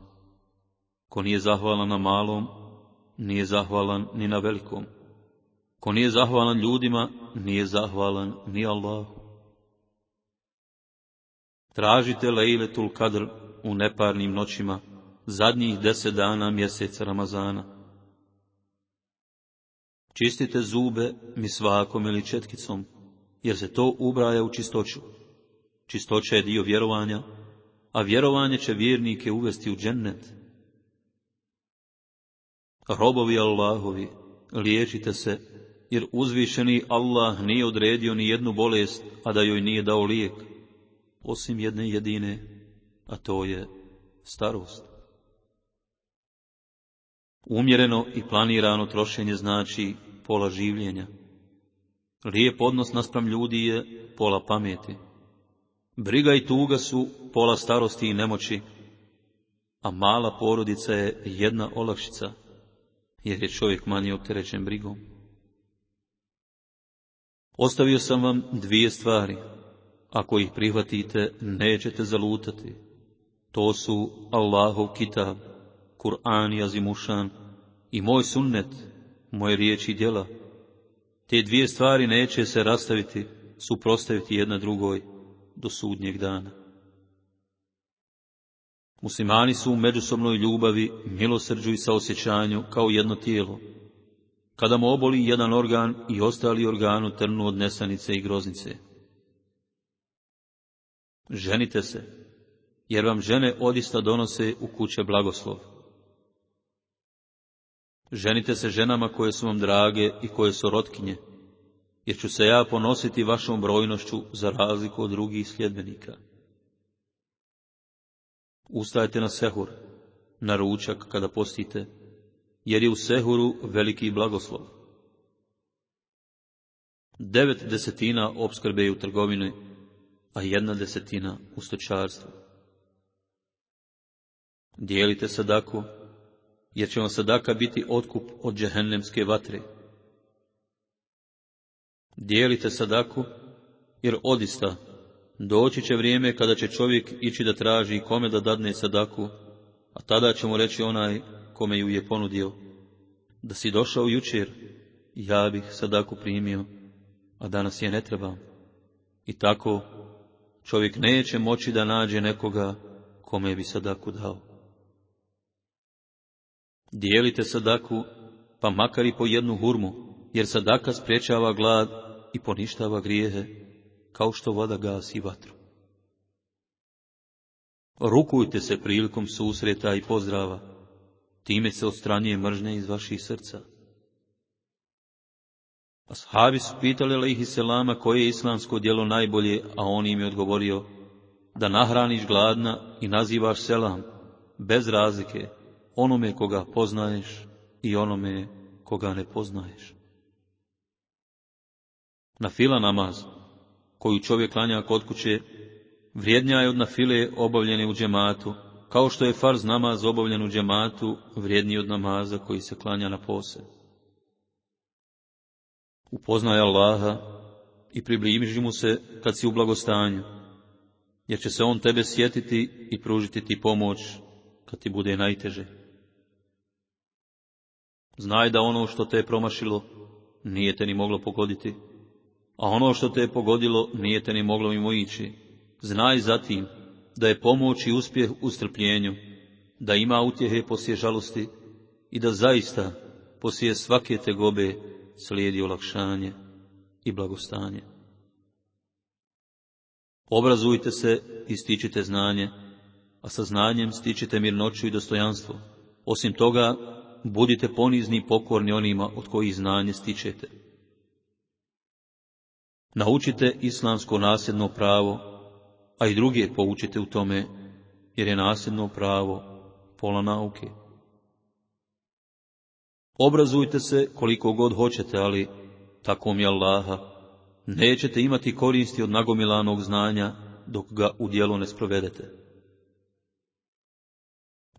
S1: Ko nije zahvalan na malom, nije zahvalan ni na velikom. Ko nije zahvalan ljudima, nije zahvalan ni Allahu. Tražite Leiletul Kadr u neparnim noćima, zadnjih deset dana mjeseca Ramazana. Čistite zube misvakom ili četkicom, jer se to ubraja u čistoću. Čistoća je dio vjerovanja, a vjerovanje će vjernike uvesti u džennet. Robovi Allahovi, liječite se, jer uzvišeni Allah nije odredio ni jednu bolest, a da joj nije dao lijek, osim jedne jedine, a to je starost. Umjereno i planirano trošenje znači pola življenja. Lijep odnos naspram ljudi je pola pameti. Briga i tuga su pola starosti i nemoći, a mala porodica je jedna olakšica, jer je čovjek manje opterećen brigom. Ostavio sam vam dvije stvari. Ako ih prihvatite, nećete zalutati. To su Allahov kitab, Kur'an i Azimušan i moj sunnet, moje riječi i djela. Te dvije stvari neće se rastaviti, suprostaviti jedna drugoj, do sudnjeg dana. Muslimani su u međusobnoj ljubavi, milosrđu i saosjećanju kao jedno tijelo. Kada mu oboli jedan organ i ostali organu trnu od nesanice i groznice. Ženite se, jer vam žene odista donose u kuće blagoslov. Ženite se ženama koje su vam drage i koje su rotkinje, jer ću se ja ponositi vašom brojnošću za razliku od drugih sljedbenika. Ustajte na sehur, na ručak kada postite, jer je u sehuru veliki blagoslov. Devet desetina opskrbe je u trgovini, a jedna desetina u stočarstvu. Dijelite sadaku, jer će vam sadaka biti otkup od džehennemske vatre. Dijelite sadaku, jer odista doći će vrijeme kada će čovjek ići da traži kome da dadne sadaku, a tada će mu reći onaj kome ju je ponudio, da si došao jučer, ja bih sadaku primio, a danas je ne trebam. I tako čovjek neće moći da nađe nekoga kome bi sadaku dao. Dijelite sadaku, pa makar i po jednu hurmu, jer sadaka spriječava glad i poništava grijehe, kao što voda gasi vatru. Rukujte se prilikom susreta i pozdrava, time se odstranjuje mržnje iz vaših srca. Ashabi su pitali Lehi Selama koje je islamsko djelo najbolje, a on im je odgovorio, da nahraniš gladna i nazivaš selam, bez razlike, onome koga poznaješ i onome koga ne poznaješ. Na fila namaz, koju čovjek klanja kod kuće, vrijednja je od nafile obavljene u džematu, kao što je farz namaz obavljen u džematu vrijedniji od namaza koji se klanja na pose. Upoznaj Allaha i približi mu se kad si u blagostanju, jer će se on tebe sjetiti i pružiti ti pomoć kad ti bude najteže. Znaj da ono što te je promašilo nije te ni moglo pogoditi, a ono što te je pogodilo nije te ni moglo mimo ići. Znaj zatim da je pomoć i uspjeh u strpljenju, da ima utjehe poslije žalosti i da zaista poslije svake tegobe slijedi olakšanje i blagostanje. Obrazujte se i stičite znanje, a sa znanjem stičite mirnoću i dostojanstvo. Osim toga, budite ponizni i pokorni onima od kojih znanje stičete. Naučite islamsko nasljedno pravo, a i druge poučite u tome, jer je nasljedno pravo pola nauke. Obrazujte se koliko god hoćete, ali, tako mi Allaha, nećete imati koristi od nagomilanog znanja dok ga u dijelu ne sprovedete.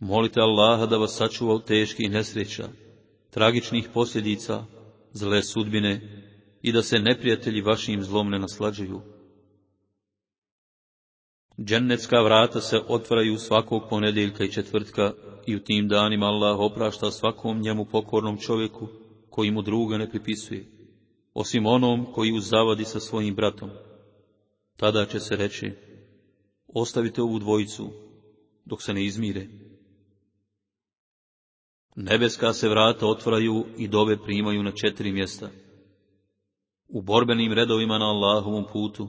S1: Molite Allaha da vas sačuva od teških nesreća, tragičnih posljedica, zle sudbine i da se neprijatelji vašim zlom ne naslađuju. Džennetska vrata se otvaraju svakog ponedjeljka i četvrtka i u tim danima Allah oprašta svakom njemu pokornom čovjeku koji mu druga ne pripisuje, osim onom koji uzavadi sa svojim bratom. Tada će se reći, ostavite ovu dvojicu dok se ne izmire. Nebeska se vrata otvaraju i dove primaju na četiri mjesta. U borbenim redovima na Allahovom putu,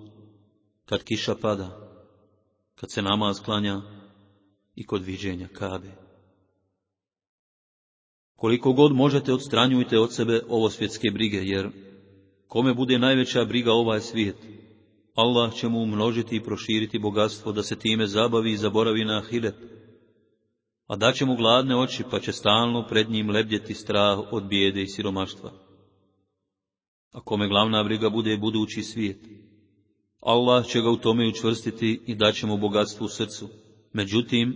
S1: kad kiša pada, kad se namaz klanja i kod viđenja kabe. Koliko god možete odstranjujte od sebe ovo svjetske brige, jer kome bude najveća briga ovaj svijet, Allah će mu umnožiti i proširiti bogatstvo da se time zabavi i zaboravi na ahiret, a daće mu gladne oči pa će stalno pred njim lebdjeti strah od bijede i siromaštva. A kome glavna briga bude budući svijet, Allah će ga u tome učvrstiti i daće mu bogatstvo u srcu. Međutim,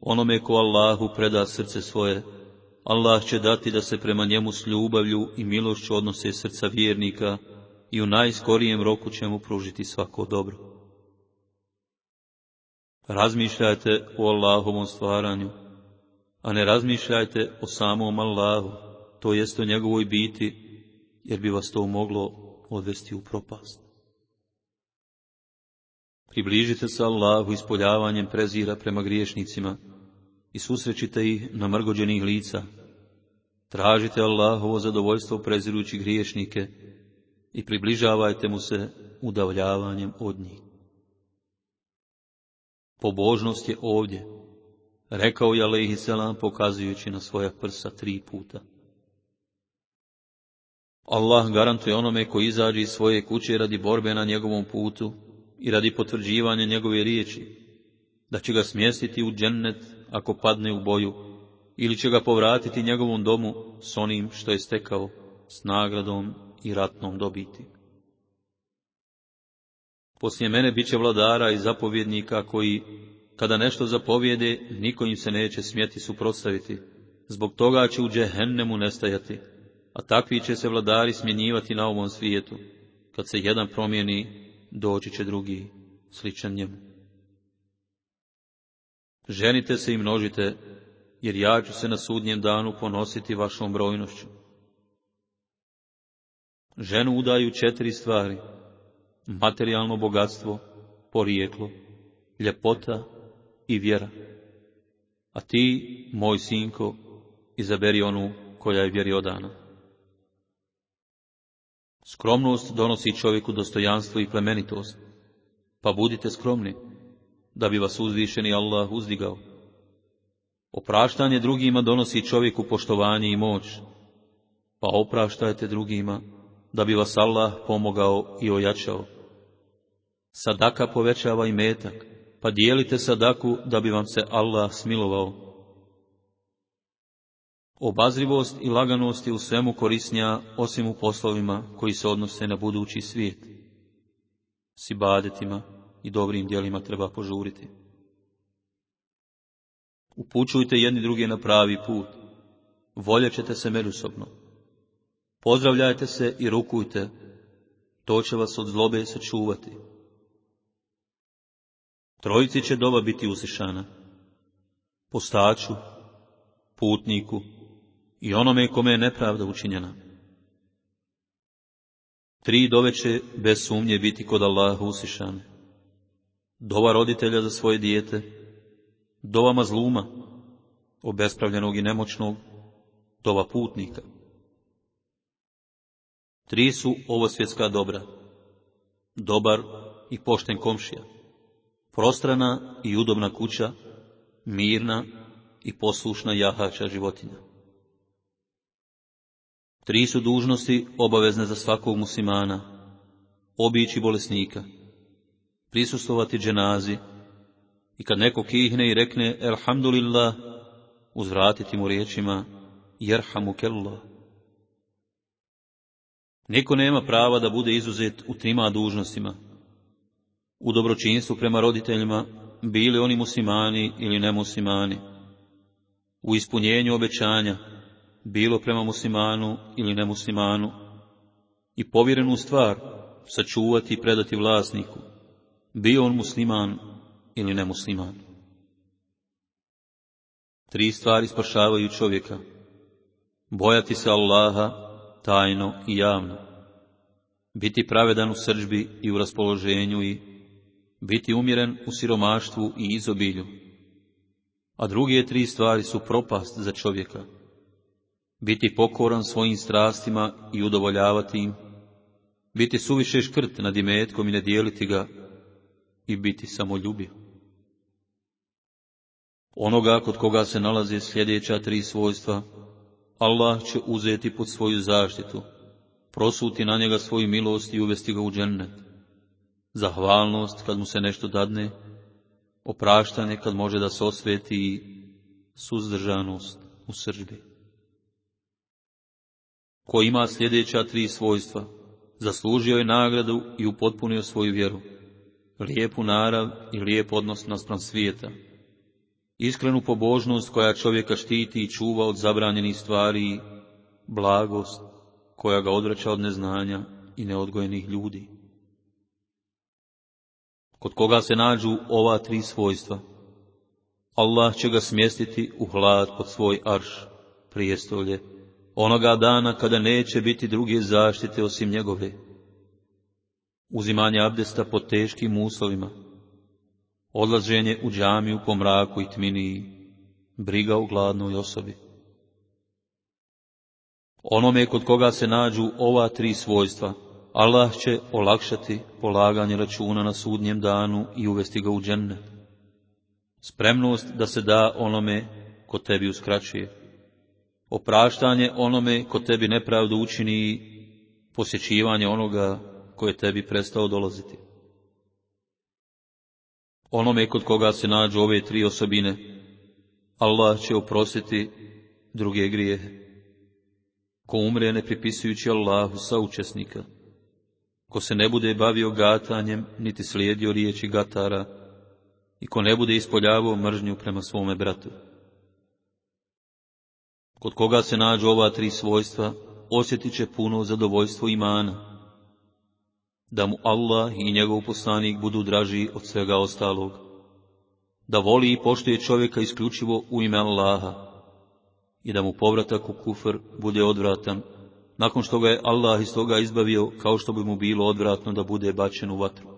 S1: onome ko Allahu preda srce svoje, Allah će dati da se prema njemu s ljubavlju i milošću odnose srca vjernika i u najskorijem roku će mu pružiti svako dobro. Razmišljajte o Allahovom stvaranju, a ne razmišljajte o samom Allahu, to jest o njegovoj biti, jer bi vas to moglo odvesti u propast. Približite se Allahu ispoljavanjem prezira prema griješnicima i susrećite ih na mrgođenih lica. Tražite Allahovo zadovoljstvo prezirujući griješnike i približavajte mu se udavljavanjem od njih. Pobožnost je ovdje, rekao je Alehi Selam pokazujući na svoja prsa tri puta. Allah garantuje onome koji izađe iz svoje kuće radi borbe na njegovom putu i radi potvrđivanja njegove riječi, da će ga smjestiti u džennet ako padne u boju, ili će ga povratiti njegovom domu s onim što je stekao, s nagradom i ratnom dobiti. Poslije mene bit će vladara i zapovjednika koji, kada nešto zapovjede, niko im se neće smjeti suprotstaviti. Zbog toga će u džehennemu nestajati, a takvi će se vladari smjenjivati na ovom svijetu. Kad se jedan promijeni, doći će drugi, sličan njemu. Ženite se i množite, jer ja ću se na sudnjem danu ponositi vašom brojnošću. Ženu udaju četiri stvari, materijalno bogatstvo, porijeklo, ljepota i vjera. A ti, moj sinko, izaberi onu koja je vjeri odana. Skromnost donosi čovjeku dostojanstvo i plemenitost, pa budite skromni, da bi vas uzvišeni Allah uzdigao. Opraštanje drugima donosi čovjeku poštovanje i moć, pa opraštajte drugima, da bi vas Allah pomogao i ojačao. Sadaka povećava i metak, pa dijelite sadaku da bi vam se Allah smilovao. Obazrivost i laganost je u svemu korisnija, osim u poslovima koji se odnose na budući svijet. S ibadetima i dobrim dijelima treba požuriti. Upućujte jedni druge na pravi put. Voljet ćete se međusobno. Pozdravljajte se i rukujte. To će vas od zlobe sačuvati. Trojici će doba biti usišana. Postaču, putniku i onome kome je nepravda učinjena. Tri dove će bez sumnje biti kod Allaha usišane. Dova roditelja za svoje dijete, dova mazluma, obespravljenog i nemoćnog, dova putnika. Tri su ovo svjetska dobra, dobar i pošten komšija, prostrana i udobna kuća, mirna i poslušna jahača životinja. Tri su dužnosti obavezne za svakog muslimana, obići bolesnika, prisustovati dženazi i kad neko kihne i rekne Elhamdulillah, uzvratiti mu riječima Jerhamu kellah. Niko nema prava da bude izuzet u trima dužnostima. U dobročinstvu prema roditeljima, bili oni muslimani ili nemuslimani. U ispunjenju obećanja, bilo prema muslimanu ili nemuslimanu. I povjerenu stvar, sačuvati i predati vlasniku, bio on musliman ili nemusliman. Tri stvari spašavaju čovjeka. Bojati se Allaha, tajno i javno. Biti pravedan u srđbi i u raspoloženju i biti umjeren u siromaštvu i izobilju. A druge tri stvari su propast za čovjeka. Biti pokoran svojim strastima i udovoljavati im, biti suviše škrt nad imetkom i ne dijeliti ga i biti samoljubiv. Onoga kod koga se nalaze sljedeća tri svojstva, Allah će uzeti pod svoju zaštitu, prosuti na njega svoju milost i uvesti ga u džennet. Zahvalnost kad mu se nešto dadne, opraštanje kad može da se osveti i suzdržanost u sržbi. Ko ima sljedeća tri svojstva, zaslužio je nagradu i upotpunio svoju vjeru, lijepu narav i lijep odnos naspram svijeta, iskrenu pobožnost koja čovjeka štiti i čuva od zabranjenih stvari, blagost koja ga odvraća od neznanja i neodgojenih ljudi. Kod koga se nađu ova tri svojstva, Allah će ga smjestiti u hlad pod svoj arš, prijestolje, onoga dana kada neće biti druge zaštite osim njegove. Uzimanje abdesta pod teškim uslovima, odlaženje u džamiju po mraku i tminiji, briga o gladnoj osobi. Onome kod koga se nađu ova tri svojstva, Allah će olakšati polaganje računa na sudnjem danu i uvesti ga u dženne. Spremnost da se da onome ko tebi uskraćuje. Opraštanje onome ko tebi nepravdu učini i posjećivanje onoga koje tebi prestao dolaziti. Onome kod koga se nađu ove tri osobine, Allah će oprostiti druge grijehe. Ko umre ne pripisujući Allahu saučesnika, ko se ne bude bavio gatanjem, niti slijedio riječi gatara, i ko ne bude ispoljavao mržnju prema svome bratu. Kod koga se nađu ova tri svojstva, osjetit će puno zadovoljstvo imana, da mu Allah i njegov poslanik budu draži od svega ostalog, da voli i poštuje čovjeka isključivo u ime Allaha i da mu povratak u kufr bude odvratan, nakon što ga je Allah iz toga izbavio kao što bi mu bilo odvratno da bude bačen u vatru.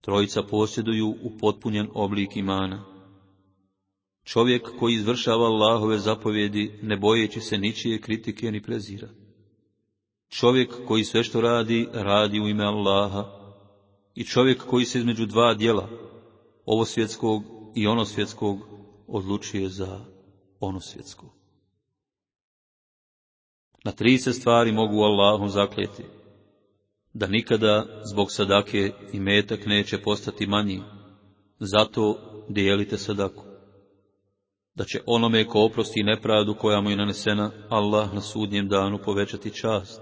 S1: Trojica posjeduju upotpunjen oblik imana. Čovjek koji izvršava Allahove zapovjedi ne bojeći se ničije kritike ni prezira. Čovjek koji sve što radi, radi u ime Allaha. I čovjek koji se između dva dijela, ovo svjetskog i ono svjetskog, odlučuje za ono svjetsko. Na tri se stvari mogu Allahom zakljeti. Da nikada zbog sadake i metak neće postati manji, zato dijelite sadaku. Da će onome ko oprosti nepravdu koja mu je nanesena, Allah na sudnjem danu povećati čast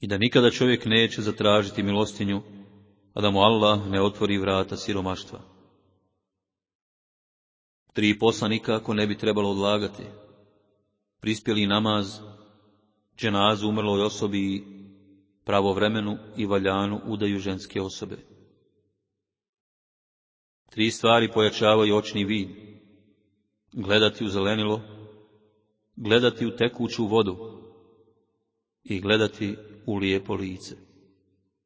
S1: i da nikada čovjek neće zatražiti milostinju, a da mu Allah ne otvori vrata siromaštva. Tri posla nikako ne bi trebalo odlagati. Prispjeli namaz, dženazu umrloj osobi pravovremenu i valjanu udaju ženske osobe. Tri stvari pojačavaju očni vid. Gledati u zelenilo, gledati u tekuću vodu i gledati u lijepo lice,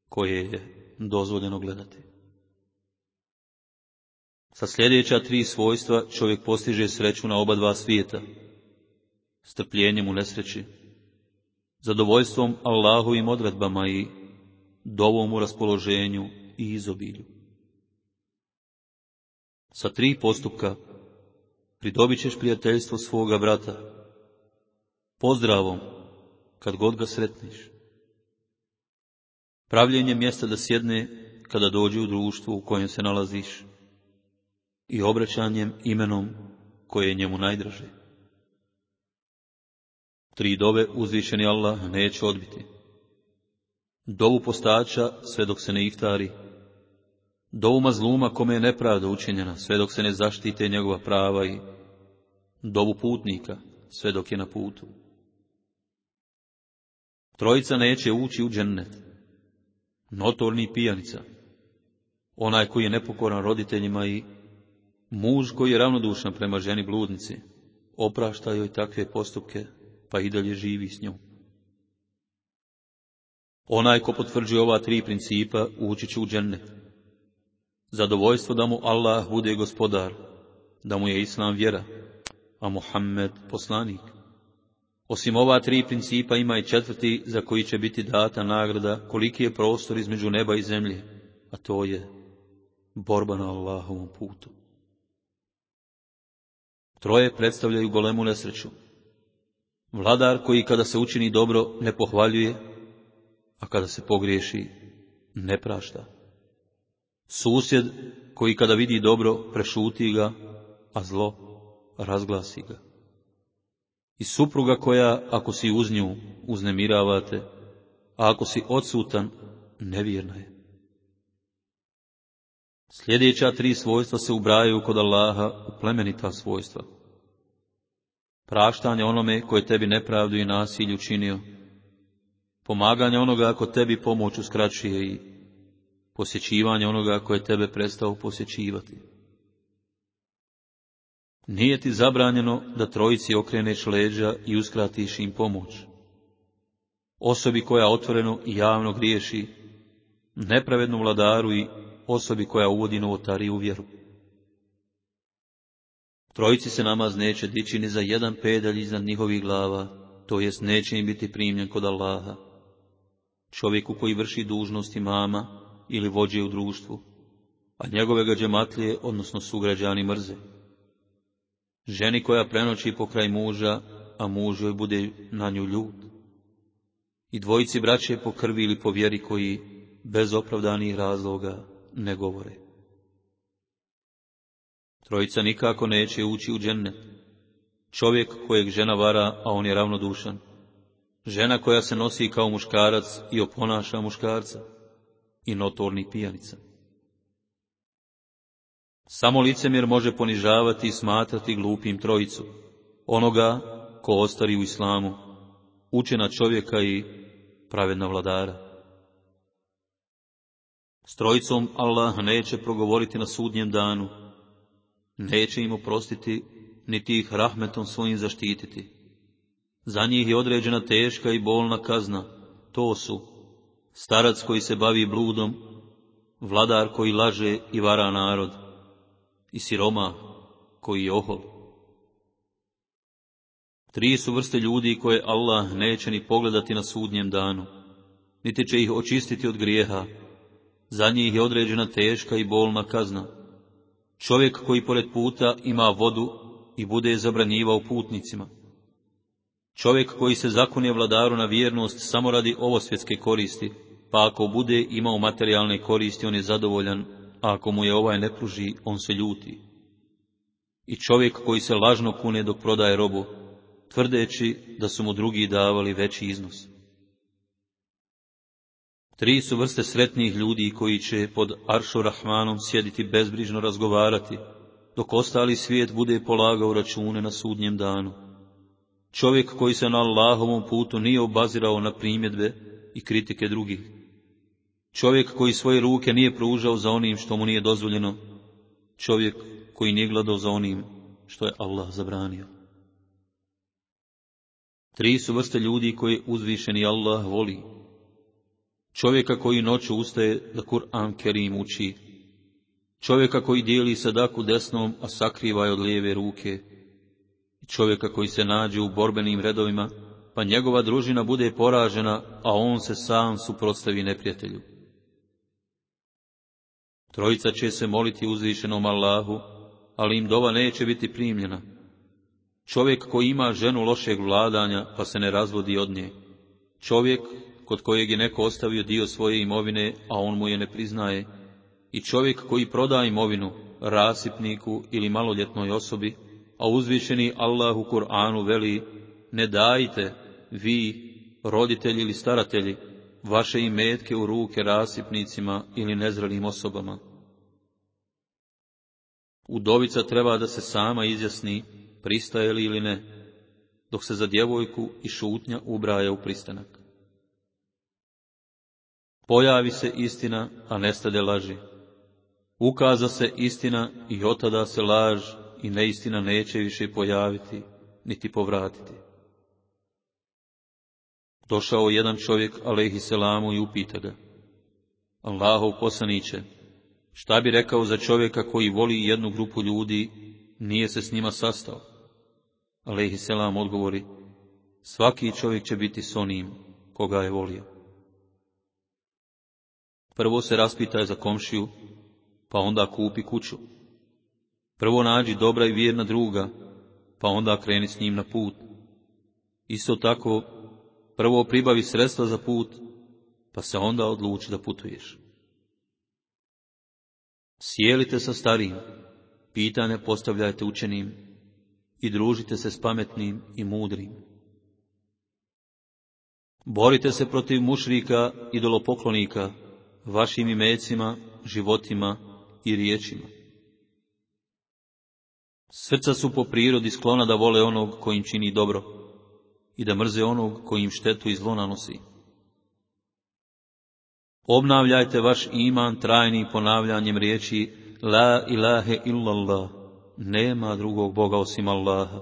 S1: koje je dozvoljeno gledati. Sa sljedeća tri svojstva čovjek postiže sreću na oba dva svijeta, strpljenjem u nesreći, zadovoljstvom Allahovim odredbama i dovom u raspoloženju i izobilju. Sa tri postupka pridobit ćeš prijateljstvo svoga brata, pozdravom kad god ga sretniš, pravljenje mjesta da sjedne kada dođe u društvu u kojem se nalaziš i obraćanjem imenom koje je njemu najdraže. Tri dove uzvišeni Allah neće odbiti. Dovu postača sve dok se ne iftari. Dovu mazluma kome je nepravda učinjena sve dok se ne zaštite njegova prava i dovu putnika sve dok je na putu. Trojica neće ući u džennet, notorni pijanica, onaj koji je nepokoran roditeljima i muž koji je ravnodušan prema ženi bludnici, oprašta joj takve postupke, pa i dalje živi s njom. Onaj ko potvrđuje ova tri principa, ući će u džennet. Zadovoljstvo da mu Allah bude gospodar, da mu je Islam vjera, a Muhammed poslanik. Osim ova tri principa ima i četvrti za koji će biti data nagrada koliki je prostor između neba i zemlje, a to je borba na Allahovom putu. Troje predstavljaju golemu nesreću. Vladar koji kada se učini dobro ne pohvaljuje, a kada se pogriješi ne prašta. Susjed koji kada vidi dobro prešuti ga, a zlo razglasi ga i supruga koja, ako si uz nju, uznemiravate, a ako si odsutan, nevjerna je. Sljedeća tri svojstva se ubrajaju kod Allaha u plemenita svojstva. Praštanje onome koje tebi nepravdu i nasilju učinio, pomaganje onoga ko tebi pomoć uskraćuje i posjećivanje onoga koje tebe prestao posjećivati. Nije ti zabranjeno da trojici okreneš leđa i uskratiš im pomoć. Osobi koja otvoreno i javno griješi, nepravednom vladaru i osobi koja uvodi novotariju u vjeru. Trojici se namaz neće dići ni za jedan pedalj iznad njihovih glava, to jest neće im biti primljen kod Allaha. Čovjeku koji vrši dužnosti mama ili vođe u društvu, a njegove ga džematlije, odnosno sugrađani mrze. Ženi koja prenoći pokraj muža, a muž joj bude na nju ljud. I dvojici braće po krvi ili po vjeri koji bez opravdanih razloga ne govore. Trojica nikako neće ući u džennet. Čovjek kojeg žena vara, a on je ravnodušan. Žena koja se nosi kao muškarac i oponaša muškarca. I notorni pijanica. Samo licemjer može ponižavati i smatrati glupim trojicu, onoga ko ostari u islamu, učena čovjeka i pravedna vladara. S trojicom Allah neće progovoriti na sudnjem danu, neće im oprostiti, niti ih rahmetom svojim zaštititi. Za njih je određena teška i bolna kazna, to su starac koji se bavi bludom, vladar koji laže i vara narod, i siroma koji je ohol. Tri su vrste ljudi koje Allah neće ni pogledati na sudnjem danu, niti će ih očistiti od grijeha. Za njih je određena teška i bolna kazna. Čovjek koji pored puta ima vodu i bude zabranjivao putnicima. Čovjek koji se zakonje vladaru na vjernost samo radi ovosvjetske koristi, pa ako bude imao materijalne koristi, on je zadovoljan, a ako mu je ovaj ne pruži, on se ljuti. I čovjek koji se lažno kune dok prodaje robu, tvrdeći da su mu drugi davali veći iznos. Tri su vrste sretnih ljudi koji će pod Aršo Rahmanom sjediti bezbrižno razgovarati, dok ostali svijet bude polagao račune na sudnjem danu. Čovjek koji se na Allahovom putu nije obazirao na primjedbe i kritike drugih. Čovjek koji svoje ruke nije pružao za onim što mu nije dozvoljeno. Čovjek koji nije gledao za onim što je Allah zabranio. Tri su vrste ljudi koje uzvišeni Allah voli. Čovjeka koji noću ustaje da Kur'an Kerim uči. Čovjeka koji dijeli sadaku desnom, a sakriva je od lijeve ruke. Čovjeka koji se nađe u borbenim redovima, pa njegova družina bude poražena, a on se sam suprotstavi neprijatelju. Trojica će se moliti uzvišenom Allahu, ali im dova neće biti primljena. Čovjek koji ima ženu lošeg vladanja, pa se ne razvodi od nje. Čovjek kod kojeg je neko ostavio dio svoje imovine, a on mu je ne priznaje. I čovjek koji proda imovinu, rasipniku ili maloljetnoj osobi, a uzvišeni Allah u Kur'anu veli, ne dajte, vi, roditelji ili staratelji, vaše imetke u ruke rasipnicima ili nezrelim osobama. Udovica treba da se sama izjasni, pristaje li ili ne, dok se za djevojku i šutnja ubraja u pristanak. Pojavi se istina, a nestade laži. Ukaza se istina i otada se laž i neistina neće više pojaviti, niti povratiti. Došao jedan čovjek, alehi selamu, i upita ga. Allahov poslaniće, šta bi rekao za čovjeka koji voli jednu grupu ljudi, nije se s njima sastao? Alehi selam odgovori, svaki čovjek će biti s onim koga je volio. Prvo se raspitaj za komšiju, pa onda kupi kuću. Prvo nađi dobra i vjerna druga, pa onda kreni s njim na put. Isto tako, prvo pribavi sredstva za put, pa se onda odluči da putuješ. Sjelite sa starijim, pitanja postavljajte učenim i družite se s pametnim i mudrim. Borite se protiv mušrika i dolopoklonika, vašim imecima, životima i riječima. Srca su po prirodi sklona da vole onog koji im čini dobro i da mrze onog koji im štetu i zlo nanosi. Obnavljajte vaš iman trajnim ponavljanjem riječi La ilahe illallah, nema drugog Boga osim Allaha.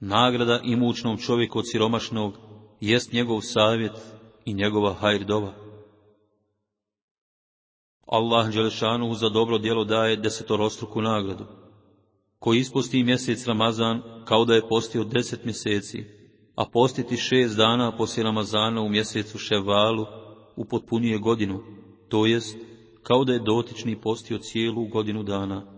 S1: Nagrada imućnom čovjeku od siromašnog jest njegov savjet i njegova hajr dova. Allah Đelešanu za dobro djelo daje desetorostruku nagradu. Koji isposti mjesec Ramazan kao da je postio deset mjeseci, a postiti šest dana poslije Ramazana u mjesecu Ševalu upotpunjuje godinu, to jest kao da je dotični postio cijelu godinu dana.